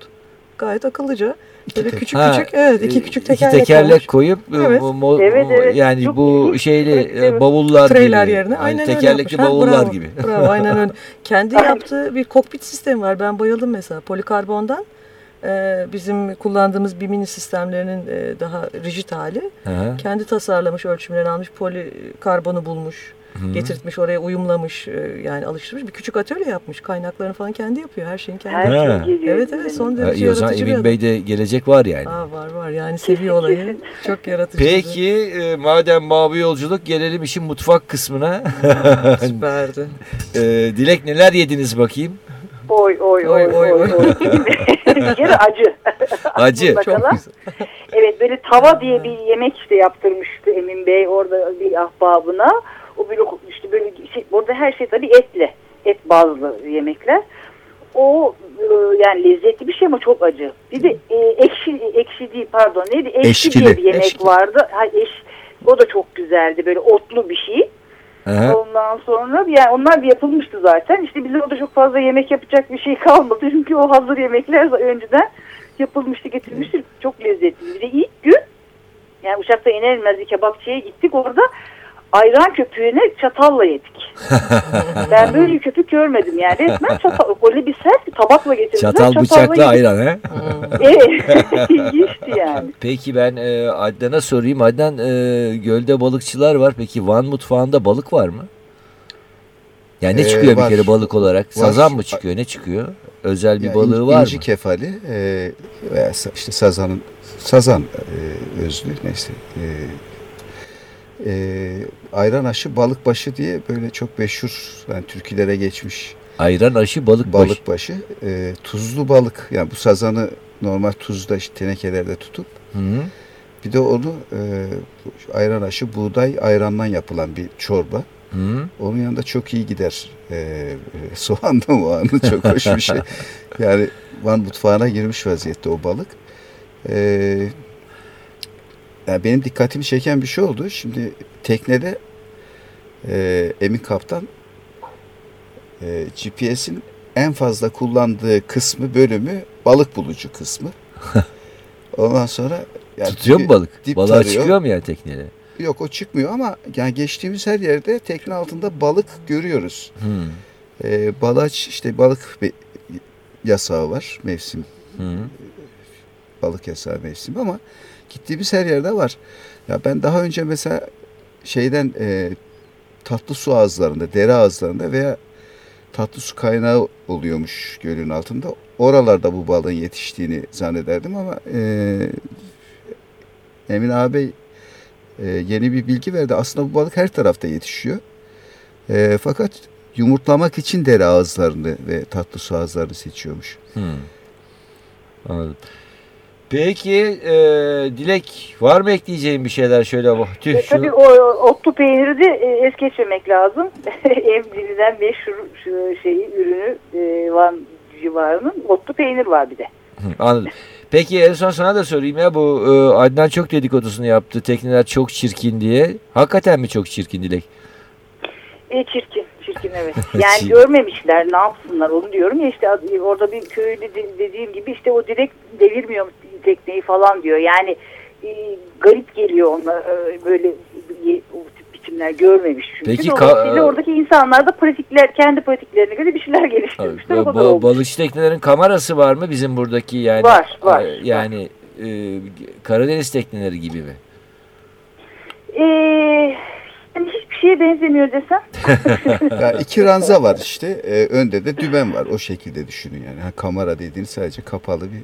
Gayet akıllıca. Böyle küçük Ha, küçük evet iki e, küçük tekerlek, iki tekerlek koyup Evet. bu mo- Evet, bu- evet. yani Çok bu şeyli Evet, bavullar Trailer gibi. yerine Hani aynen öyle tekerlekli. Ha, bavullar bravo, gibi. Bravo aynen öyle. Kendi yaptığı bir kokpit sistemi var. Ben bayıldım mesela polikarbondan. E, bizim kullandığımız BİM'in sistemlerinin e, daha rigid hali. Hı hı. Kendi tasarlamış, ölçümlerini almış, polikarbonu bulmuş, getirtmiş, oraya uyumlamış, e, yani alıştırmış. Bir küçük atölye yapmış. Kaynaklarını falan kendi yapıyor. Her şeyin kendi Her Ha. şey geliyor. Evet evet son Ha, derece zaman yaratıcı bir Emin adam. Bey'de gelecek var yani. Aa, var var yani seviyor olayı. Çok yaratıcı. Peki e, madem mavi yolculuk gelelim işin mutfak kısmına. Süperdi. E, Dilek neler yediniz bakayım? Oy oy oy Oy, oy oy, oy. kere acı. Acı. Çok güzel. Evet böyle tava diye bir yemek işte yaptırmıştı Emin Bey orada bir ahbabına. O böyle işte böyle şey, orada her şey tabii etli. Et bazlı yemekler. O e, yani lezzetli bir şey ama çok acı. Bir de e, ekşi ekşi değil pardon neydi? Ekşi Eşkili. diye bir yemek Eşkili. vardı. Ha, eş, o da çok güzeldi. Böyle otlu bir şey. Ondan sonra yani onlar yapılmıştı zaten. İşte bizim orada çok fazla yemek yapacak bir şey kalmadı. Çünkü o hazır yemekler önceden yapılmıştı, getirilmişti. Çok lezzetli. Bir de ilk gün yani uçakta iner inmez bir kebapçıya gittik. Orada ayran köpüğüne çatalla yedik. ben böyle köpük görmedim yani. Resmen çatal, öyle bir sert bir tabakla getirdiler. Çatal bıçakla yedik. ayran he? Evet. İlginçti yani. Peki ben e, Adnan'a sorayım. Adnan e, gölde balıkçılar var. Peki Van mutfağında balık var mı? Yani ne Ee, çıkıyor var. bir kere balık olarak? Var. Sazan mı çıkıyor? Ne çıkıyor? Özel bir Yani balığı in- var inci mı? kefali e, veya sa- işte sazanın sazan e, özlü neyse. E, e, ayran aşı balık başı diye böyle çok meşhur yani türkülere geçmiş Ayran aşı balık, başı. balık başı. E, tuzlu balık yani bu sazanı normal tuzda işte tenekelerde tutup Hı. bir de onu e, ayran aşı buğday ayrandan yapılan bir çorba. Hı. Onun yanında çok iyi gider. Ee, soğanlı muğanlı çok hoş bir şey. Yani Van mutfağına girmiş vaziyette o balık. Ee, yani benim dikkatimi çeken bir şey oldu. Şimdi teknede e, Emin Kaptan e, GPS'in en fazla kullandığı kısmı bölümü balık bulucu kısmı. Ondan sonra yani Tutuyor mu balık? dip Balığa tarıyor. çıkıyor mu yani tekneye? Yok o çıkmıyor ama yani geçtiğimiz her yerde tekne altında balık görüyoruz. Hı. Ee, balaç işte balık yasağı var mevsim Hı. balık yasağı mevsim ama gittiğimiz her yerde var. Ya ben daha önce mesela şeyden e, tatlı su ağızlarında, dere ağızlarında veya tatlı su kaynağı oluyormuş gölün altında. Oralarda bu balığın yetiştiğini zannederdim ama e, Emin ağabey e, yeni bir bilgi verdi. Aslında bu balık her tarafta yetişiyor. E, fakat yumurtlamak için dere ağızlarını ve tatlı su ağızlarını seçiyormuş. Hı. Anladım. Peki e, Dilek var mı ekleyeceğin bir şeyler şöyle bak. Tüh E, tabii o otlu peyniri de e, es geçmemek lazım. en bilinen meşhur şu şeyi ürünü e, Van civarının otlu peynir var bir de. Anladım. Peki en son sana da sorayım ya bu e, Adnan çok dedikodusunu yaptı. Tekneler çok çirkin diye. Hakikaten mi çok çirkin Dilek? E, çirkin, çirkin evet. Yani görmemişler ne yapsınlar onu diyorum ya işte ad- orada bir köylü de- dediğim gibi işte o direkt devirmiyor tekneyi falan diyor. Yani e, garip geliyor ona e, böyle ye- o tip biçimler görmemiş çünkü. Peki, Dolayısıyla ka- oradaki insanlar da pratikler kendi pratiklerine göre bir şeyler geliştirmişler. o Ba- balıkçı teknelerin kamerası var mı bizim buradaki yani? Var, var, e, Yani e, Karadeniz tekneleri gibi mi? Ee, yani hiçbir şeye benzemiyor desem. Ya iki ranza var işte. e, önde de dümen var. O şekilde düşünün yani. Ha, kamera dediğiniz sadece kapalı bir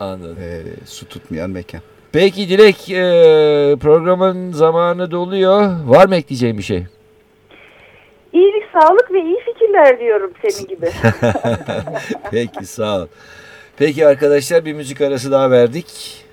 Anladım. e, su tutmayan mekan. Peki Dilek e, programın zamanı doluyor. Var mı ekleyeceğin bir şey? İyilik, sağlık ve iyi fikirler diyorum senin gibi. Peki sağ ol. Peki arkadaşlar bir müzik arası daha verdik.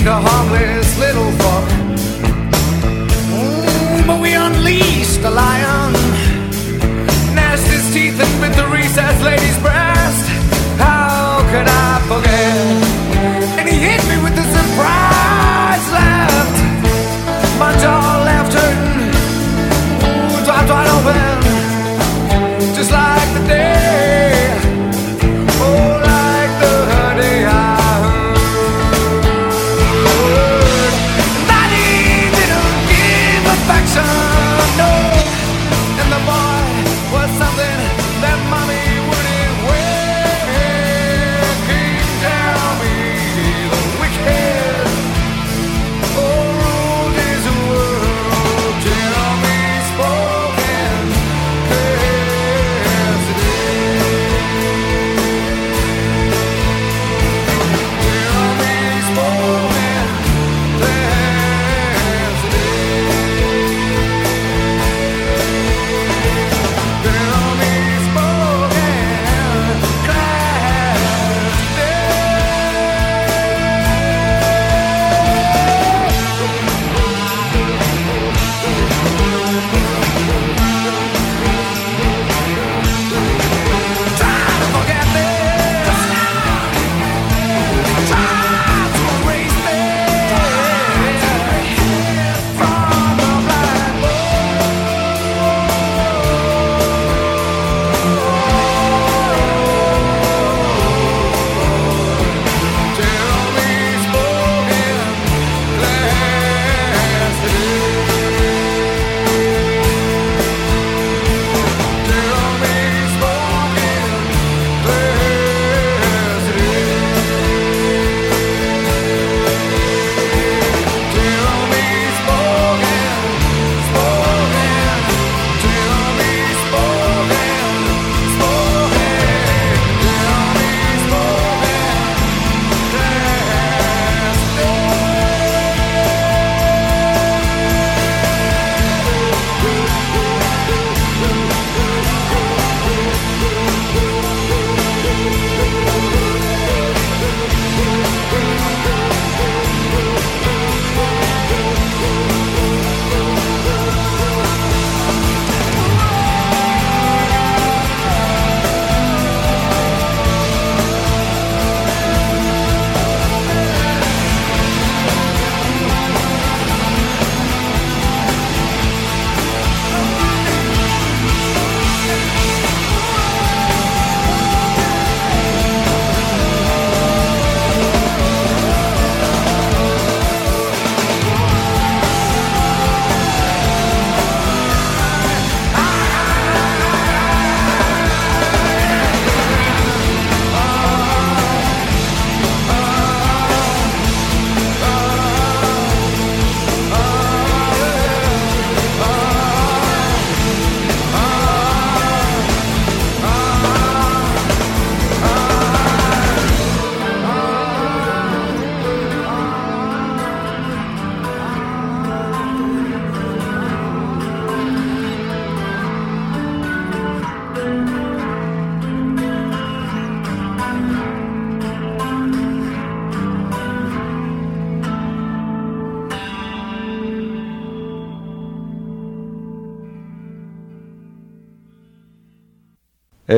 seem to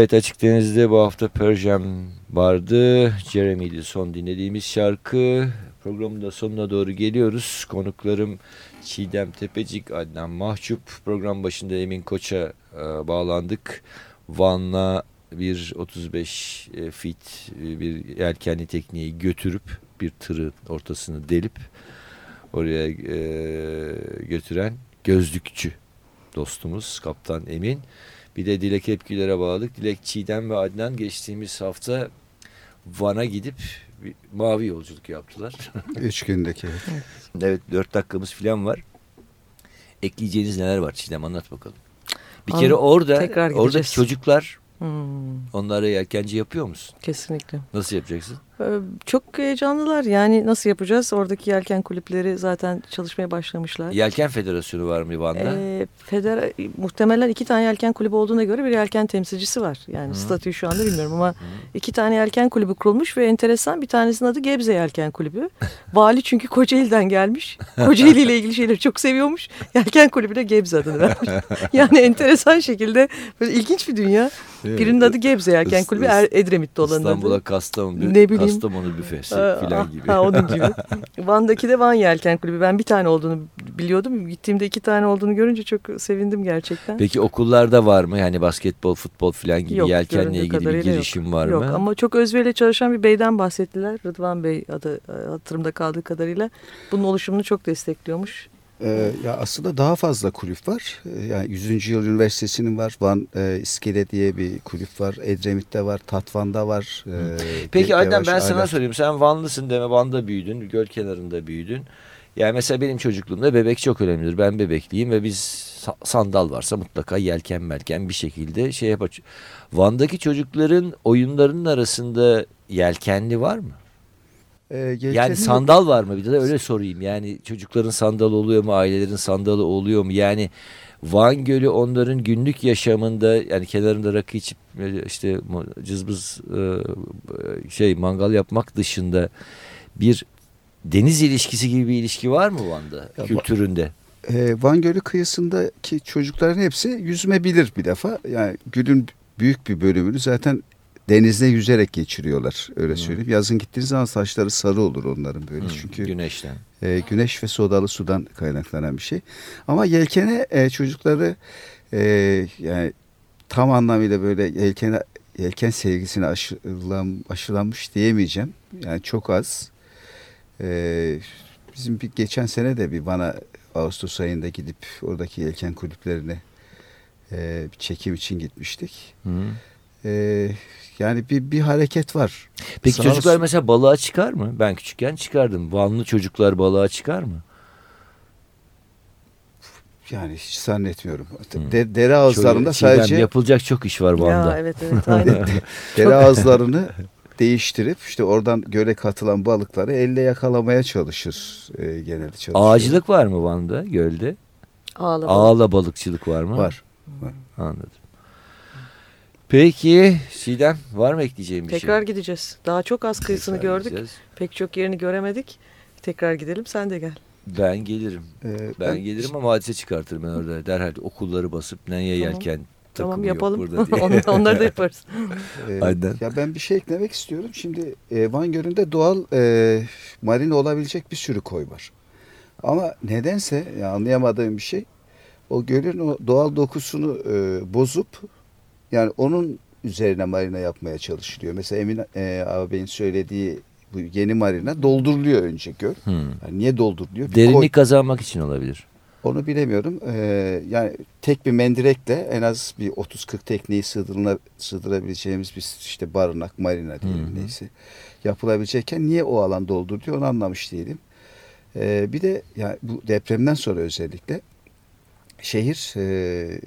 Evet Açık Deniz'de bu hafta Perjam vardı. Jeremy'di son dinlediğimiz şarkı. Programın da sonuna doğru geliyoruz. Konuklarım Çiğdem Tepecik, Adnan Mahcup. Program başında Emin Koç'a e, bağlandık. Van'la bir 35 e, fit e, bir yelkenli tekniği götürüp bir tırı ortasını delip oraya e, götüren gözlükçü dostumuz Kaptan Emin. Bir de Dilek Hepgüler'e bağladık. Dilek Çiğdem ve Adnan geçtiğimiz hafta Van'a gidip bir mavi yolculuk yaptılar. Üç gündeki. evet dört dakikamız falan var. Ekleyeceğiniz neler var Çiğdem anlat bakalım. Bir An- kere orada oradaki çocuklar Hmm, onlara yelkenci yapıyor musun? kesinlikle. Nasıl yapacaksın? Ee, Çok heyecanlılar. Yani nasıl yapacağız? Oradaki yelken kulüpleri zaten çalışmaya başlamışlar. Yelken Federasyonu var mı Van'da? Ee, feder muhtemelen iki tane yelken kulübü olduğuna göre bir yelken temsilcisi var. Yani statüyü şu anda bilmiyorum ama iki tane yelken kulübü kurulmuş ve enteresan bir tanesinin adı Gebze Yelken Kulübü. Vali çünkü Kocaeli'den gelmiş. Kocaeli ile ilgili şeyleri çok seviyormuş. Yelken kulübüne Gebze adını vermiş. yani enteresan şekilde böyle ilginç bir dünya. Birinin adı Gebze Yelken Kulübü Er- Edremit'te olanın İstanbul'a. Kastamonu, Ne bileyim. Kastamonu büfesi Aa, filan gibi. Ha, onun gibi. Van'daki de Van Yelken Kulübü. Ben bir tane olduğunu biliyordum. Gittiğimde iki tane olduğunu görünce çok sevindim gerçekten. Peki okullarda var mı? Yani basketbol, futbol filan gibi Yok, yelkenle ilgili bir kadarıyla yok. girişim var Yok mı? ama çok özveriyle çalışan bir beyden bahsettiler. Rıdvan Bey adı e, hatırımda kaldığı kadarıyla. Bunun oluşumunu çok destekliyormuş. Ee, ya aslında daha fazla kulüp var. Ee, Yani 100. Yıl Üniversitesi'nin var. Van e, İskele diye bir kulüp var. Edremit'te var. Tatvan'da var. Ee, Peki Adem ben sana Aylar. sorayım. Sen Vanlısın deme. Van'da büyüdün. Göl kenarında büyüdün. Yani mesela benim çocukluğumda bebek çok önemlidir. Ben bebekliyim ve biz sa- sandal varsa mutlaka yelken melken bir şekilde şey yapar. Van'daki çocukların oyunlarının arasında yelkenli var mı? Ee, Yani sandal var mı? Bir de öyle sorayım. Yani çocukların sandalı oluyor mu? Ailelerin sandalı oluyor mu? Yani Van Gölü onların günlük yaşamında yani kenarında rakı içip böyle işte cızbız e, şey mangal yapmak dışında bir deniz ilişkisi gibi bir ilişki var mı Van'da Ya kültüründe? Ee, Van Gölü kıyısındaki çocukların hepsi yüzme bilir bir defa. Yani günün büyük bir bölümünü zaten denizde yüzerek geçiriyorlar öyle söyleyeyim. Yazın gittiğiniz zaman saçları sarı olur onların böyle. Hı, Çünkü güneşten. e, güneş ve sodalı sudan kaynaklanan bir şey. Ama yelkene e, çocukları e, yani tam anlamıyla böyle yelkene yelken sevgisine aşılan, aşılanmış diyemeyeceğim. Yani çok az. E, bizim bir geçen sene de bir bana Ağustos ayında gidip oradaki yelken kulüplerine e, bir çekim için gitmiştik. Hı. E, yani bir, bir hareket var. Peki Sağ çocuklar olsun. mesela balığa çıkar mı? Ben küçükken çıkardım. Vanlı çocuklar balığa çıkar mı? Yani hiç zannetmiyorum. Hı. De, dere ağızlarında Şöyle, Çiğdem, sadece yapılacak çok iş var Van'da. Ya evet evet aynen. dere ağızlarını değiştirip işte oradan göle katılan balıkları elle yakalamaya çalışır e, genelde çalışıyor. Ağacılık var mı Van'da gölde? Ağlama. Ağla balıkçılık var mı? var. Anladım. Peki Sidem var mı ekleyeceğim bir Tekrar şey? gideceğiz. Daha çok az kıyısını Tekrar gördük. gideceğiz. Pek çok yerini göremedik. Tekrar gidelim sen de gel. Ben gelirim. Ee, Ben, gelirim ama hadise çıkartırım ben orada. Derhal okulları basıp neye Tamam. yelken Tamam takımı yok yapalım. burada diye. Onları, da yaparız. e, Aynen. ya ben bir şey eklemek istiyorum. Şimdi e, Van Gölü'nde doğal e, marina olabilecek bir sürü koy var. Ama nedense ya anlayamadığım bir şey o gölün o doğal dokusunu e, bozup yani onun üzerine marina yapmaya çalışılıyor. Mesela Emin e, ağabeyin söylediği bu yeni marina dolduruluyor önce göl. Hmm. Yani niye dolduruluyor? Derinlik koy- kazanmak için olabilir. Onu bilemiyorum. Ee, yani tek bir mendirekle en az bir 30-40 tekneyi sığdırına, sığdırabileceğimiz bir işte barınak, marina diyelim Hı hı. neyse. Yapılabilecekken niye o alan dolduruluyor onu anlamış değilim. Ee, bir de yani bu depremden sonra özellikle şehir e,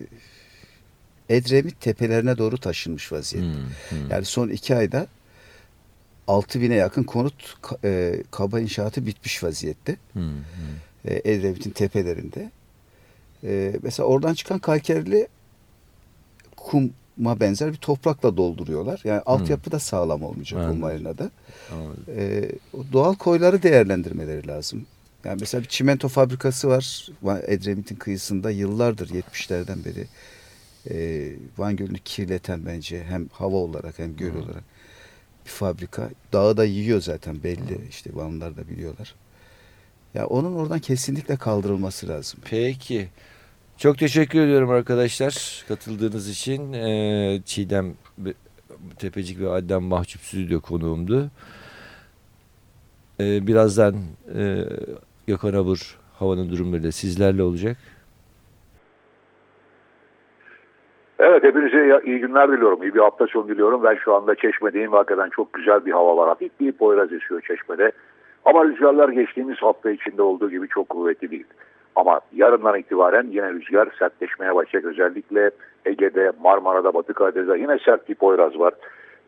Edremit tepelerine doğru taşınmış vaziyette. Hmm, hmm. Yani son iki ayda 6000'e yakın konut e, kaba inşaatı bitmiş vaziyette Hmm, hmm. e, Edremit'in tepelerinde. E, mesela oradan çıkan kalkerli kuma benzer bir toprakla dolduruyorlar. Yani altyapı da sağlam olmayacak o Anladım. marinada. E, doğal koyları değerlendirmeleri lazım. Yani mesela bir çimento fabrikası var Va- Edremit'in kıyısında yıllardır 70'lerden beri e, Van Gölü'nü kirleten bence hem hava olarak hem göl olarak bir fabrika. Dağı da yiyor zaten belli işte Vanlılar da biliyorlar. Ya onun oradan kesinlikle kaldırılması lazım. Peki. Çok teşekkür ediyorum arkadaşlar katıldığınız için. Ee, Çiğdem Tepecik ve Adem Mahcup stüdyo konuğumdu. Ee, birazdan e, Gökhan Abur havanın durumları sizlerle olacak. Evet hepinize iyi günler diliyorum. İyi bir hafta sonu diliyorum. Ben şu anda Çeşme'deyim. Hakikaten çok güzel bir hava var. Hafif bir poyraz esiyor Çeşme'de. Ama rüzgarlar geçtiğimiz hafta içinde olduğu gibi çok kuvvetli değil. Ama yarından itibaren yine rüzgar sertleşmeye başlayacak. Özellikle Ege'de, Marmara'da, Batı Karadeniz'de yine sert bir poyraz var.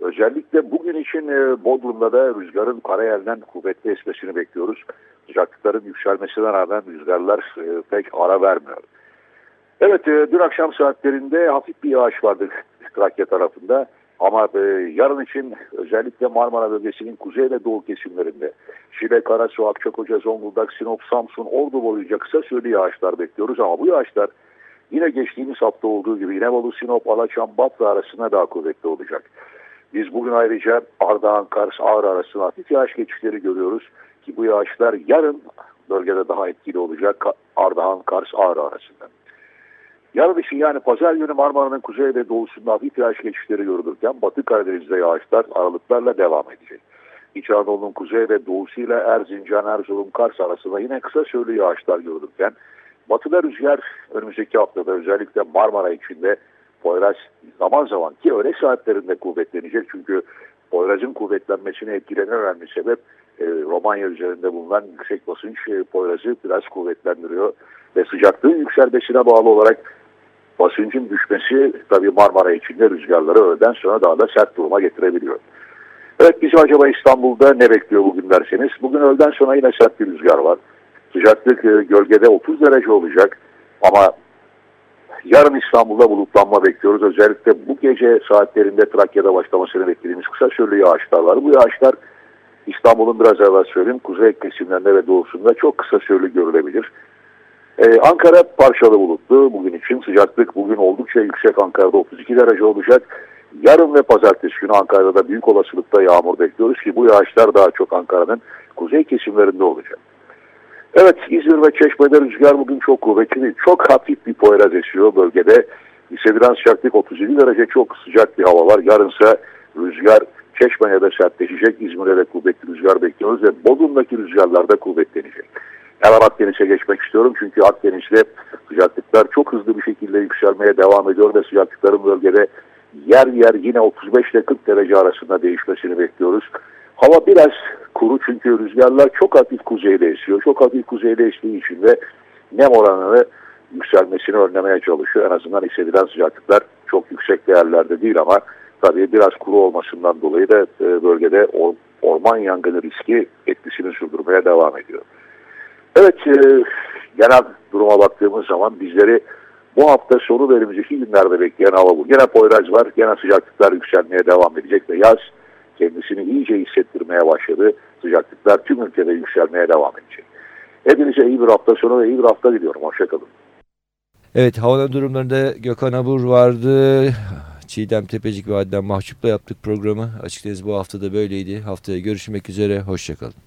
Özellikle bugün için e, Bodrum'da da rüzgarın karayelden kuvvetli esmesini bekliyoruz. Sıcaklıkların yükselmesine rağmen rüzgarlar e, pek ara vermiyor. Evet e, dün akşam saatlerinde hafif bir yağış vardı Trakya tarafında. Ama e, yarın için özellikle Marmara bölgesinin kuzey ve doğu kesimlerinde Şile, Karasu, Akçakoca, Zonguldak, Sinop, Samsun, Ordu boyunca kısa süreli yağışlar bekliyoruz. Ama bu yağışlar yine geçtiğimiz hafta olduğu gibi İnebolu, Sinop, Alaçam, Batlı arasında daha kuvvetli olacak. Biz bugün ayrıca Ardahan, Kars, Ağrı arasında hafif yağış geçişleri görüyoruz. Ki bu yağışlar yarın bölgede daha etkili olacak Ardahan, Kars, Ağrı arasında. Yarın için yani pazar günü Marmara'nın kuzey ve doğusunda hafif yağış geçişleri görülürken Batı Karadeniz'de yağışlar aralıklarla devam edecek. İç Anadolu'nun kuzey ve doğusuyla Erzincan, Erzurum, Kars arasında yine kısa süreli yağışlar görülürken batıda rüzgar önümüzdeki haftada özellikle Marmara içinde Poyraz zaman zaman ki öğle saatlerinde kuvvetlenecek. Çünkü Poyraz'ın kuvvetlenmesine etkilenen önemli sebep e, Romanya üzerinde bulunan yüksek basınç e, Poyraz'ı biraz kuvvetlendiriyor. Ve sıcaklığın yükselmesine bağlı olarak basıncın düşmesi tabii Marmara içinde rüzgarları öğleden sonra daha da sert duruma getirebiliyor. Evet bizim acaba İstanbul'da ne bekliyor bugün derseniz. Bugün öğleden sonra yine sert bir rüzgar var. Sıcaklık e, gölgede 30 derece olacak ama yarın İstanbul'da bulutlanma bekliyoruz. Özellikle bu gece saatlerinde Trakya'da başlamasını beklediğimiz kısa süreli yağışlar var. Bu yağışlar İstanbul'un biraz evvel söyleyeyim kuzey kesimlerinde ve doğusunda çok kısa süreli görülebilir. Ee, Ankara parçalı bulutlu bugün için sıcaklık bugün oldukça yüksek Ankara'da 32 derece olacak. Yarın ve pazartesi günü Ankara'da da büyük olasılıkta yağmur bekliyoruz ki bu yağışlar daha çok Ankara'nın kuzey kesimlerinde olacak. Evet İzmir ve Çeşme'de rüzgar bugün çok kuvvetli. Çok hafif bir poyraz esiyor bölgede. Hissedilen sıcaklık 37 derece çok sıcak bir hava var. Yarınsa rüzgar Çeşme'ye de sertleşecek. İzmir'e de kuvvetli rüzgar bekliyoruz ve Bodrum'daki rüzgarlar da kuvvetlenecek. Hemen Akdeniz'e geçmek istiyorum çünkü Akdeniz'de sıcaklıklar çok hızlı bir şekilde yükselmeye devam ediyor ve sıcaklıkların bölgede yer yer yine 35 ile 40 derece arasında değişmesini bekliyoruz. Hava biraz kuru çünkü rüzgarlar çok hafif kuzeyde esiyor. Çok hafif kuzeyde estiği için de nem oranını yükselmesini önlemeye çalışıyor. En azından hissedilen sıcaklıklar çok yüksek değerlerde değil ama tabii biraz kuru olmasından dolayı da e, bölgede orman yangını riski etkisini sürdürmeye devam ediyor. Evet, e, genel duruma baktığımız zaman bizleri bu hafta sonu ve önümüzdeki günlerde bekleyen hava bu. Gene Poyraz var, gene sıcaklıklar yükselmeye devam edecek ve yaz kendisini iyice hissettirmeye başladı. Sıcaklıklar tüm ülkede yükselmeye devam edecek. Hepinize iyi bir hafta sonu ve iyi bir hafta diliyorum. Hoşçakalın. Evet havaların durumlarında Gökhan Abur vardı. Çiğdem Tepecik ve Adnan Mahçup'la yaptık programı. Açıkçası bu hafta da böyleydi. Haftaya görüşmek üzere. Hoşçakalın.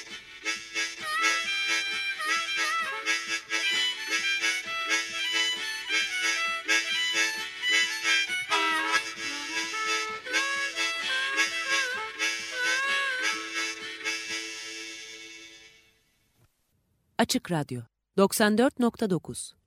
Açık Radyo. 94.9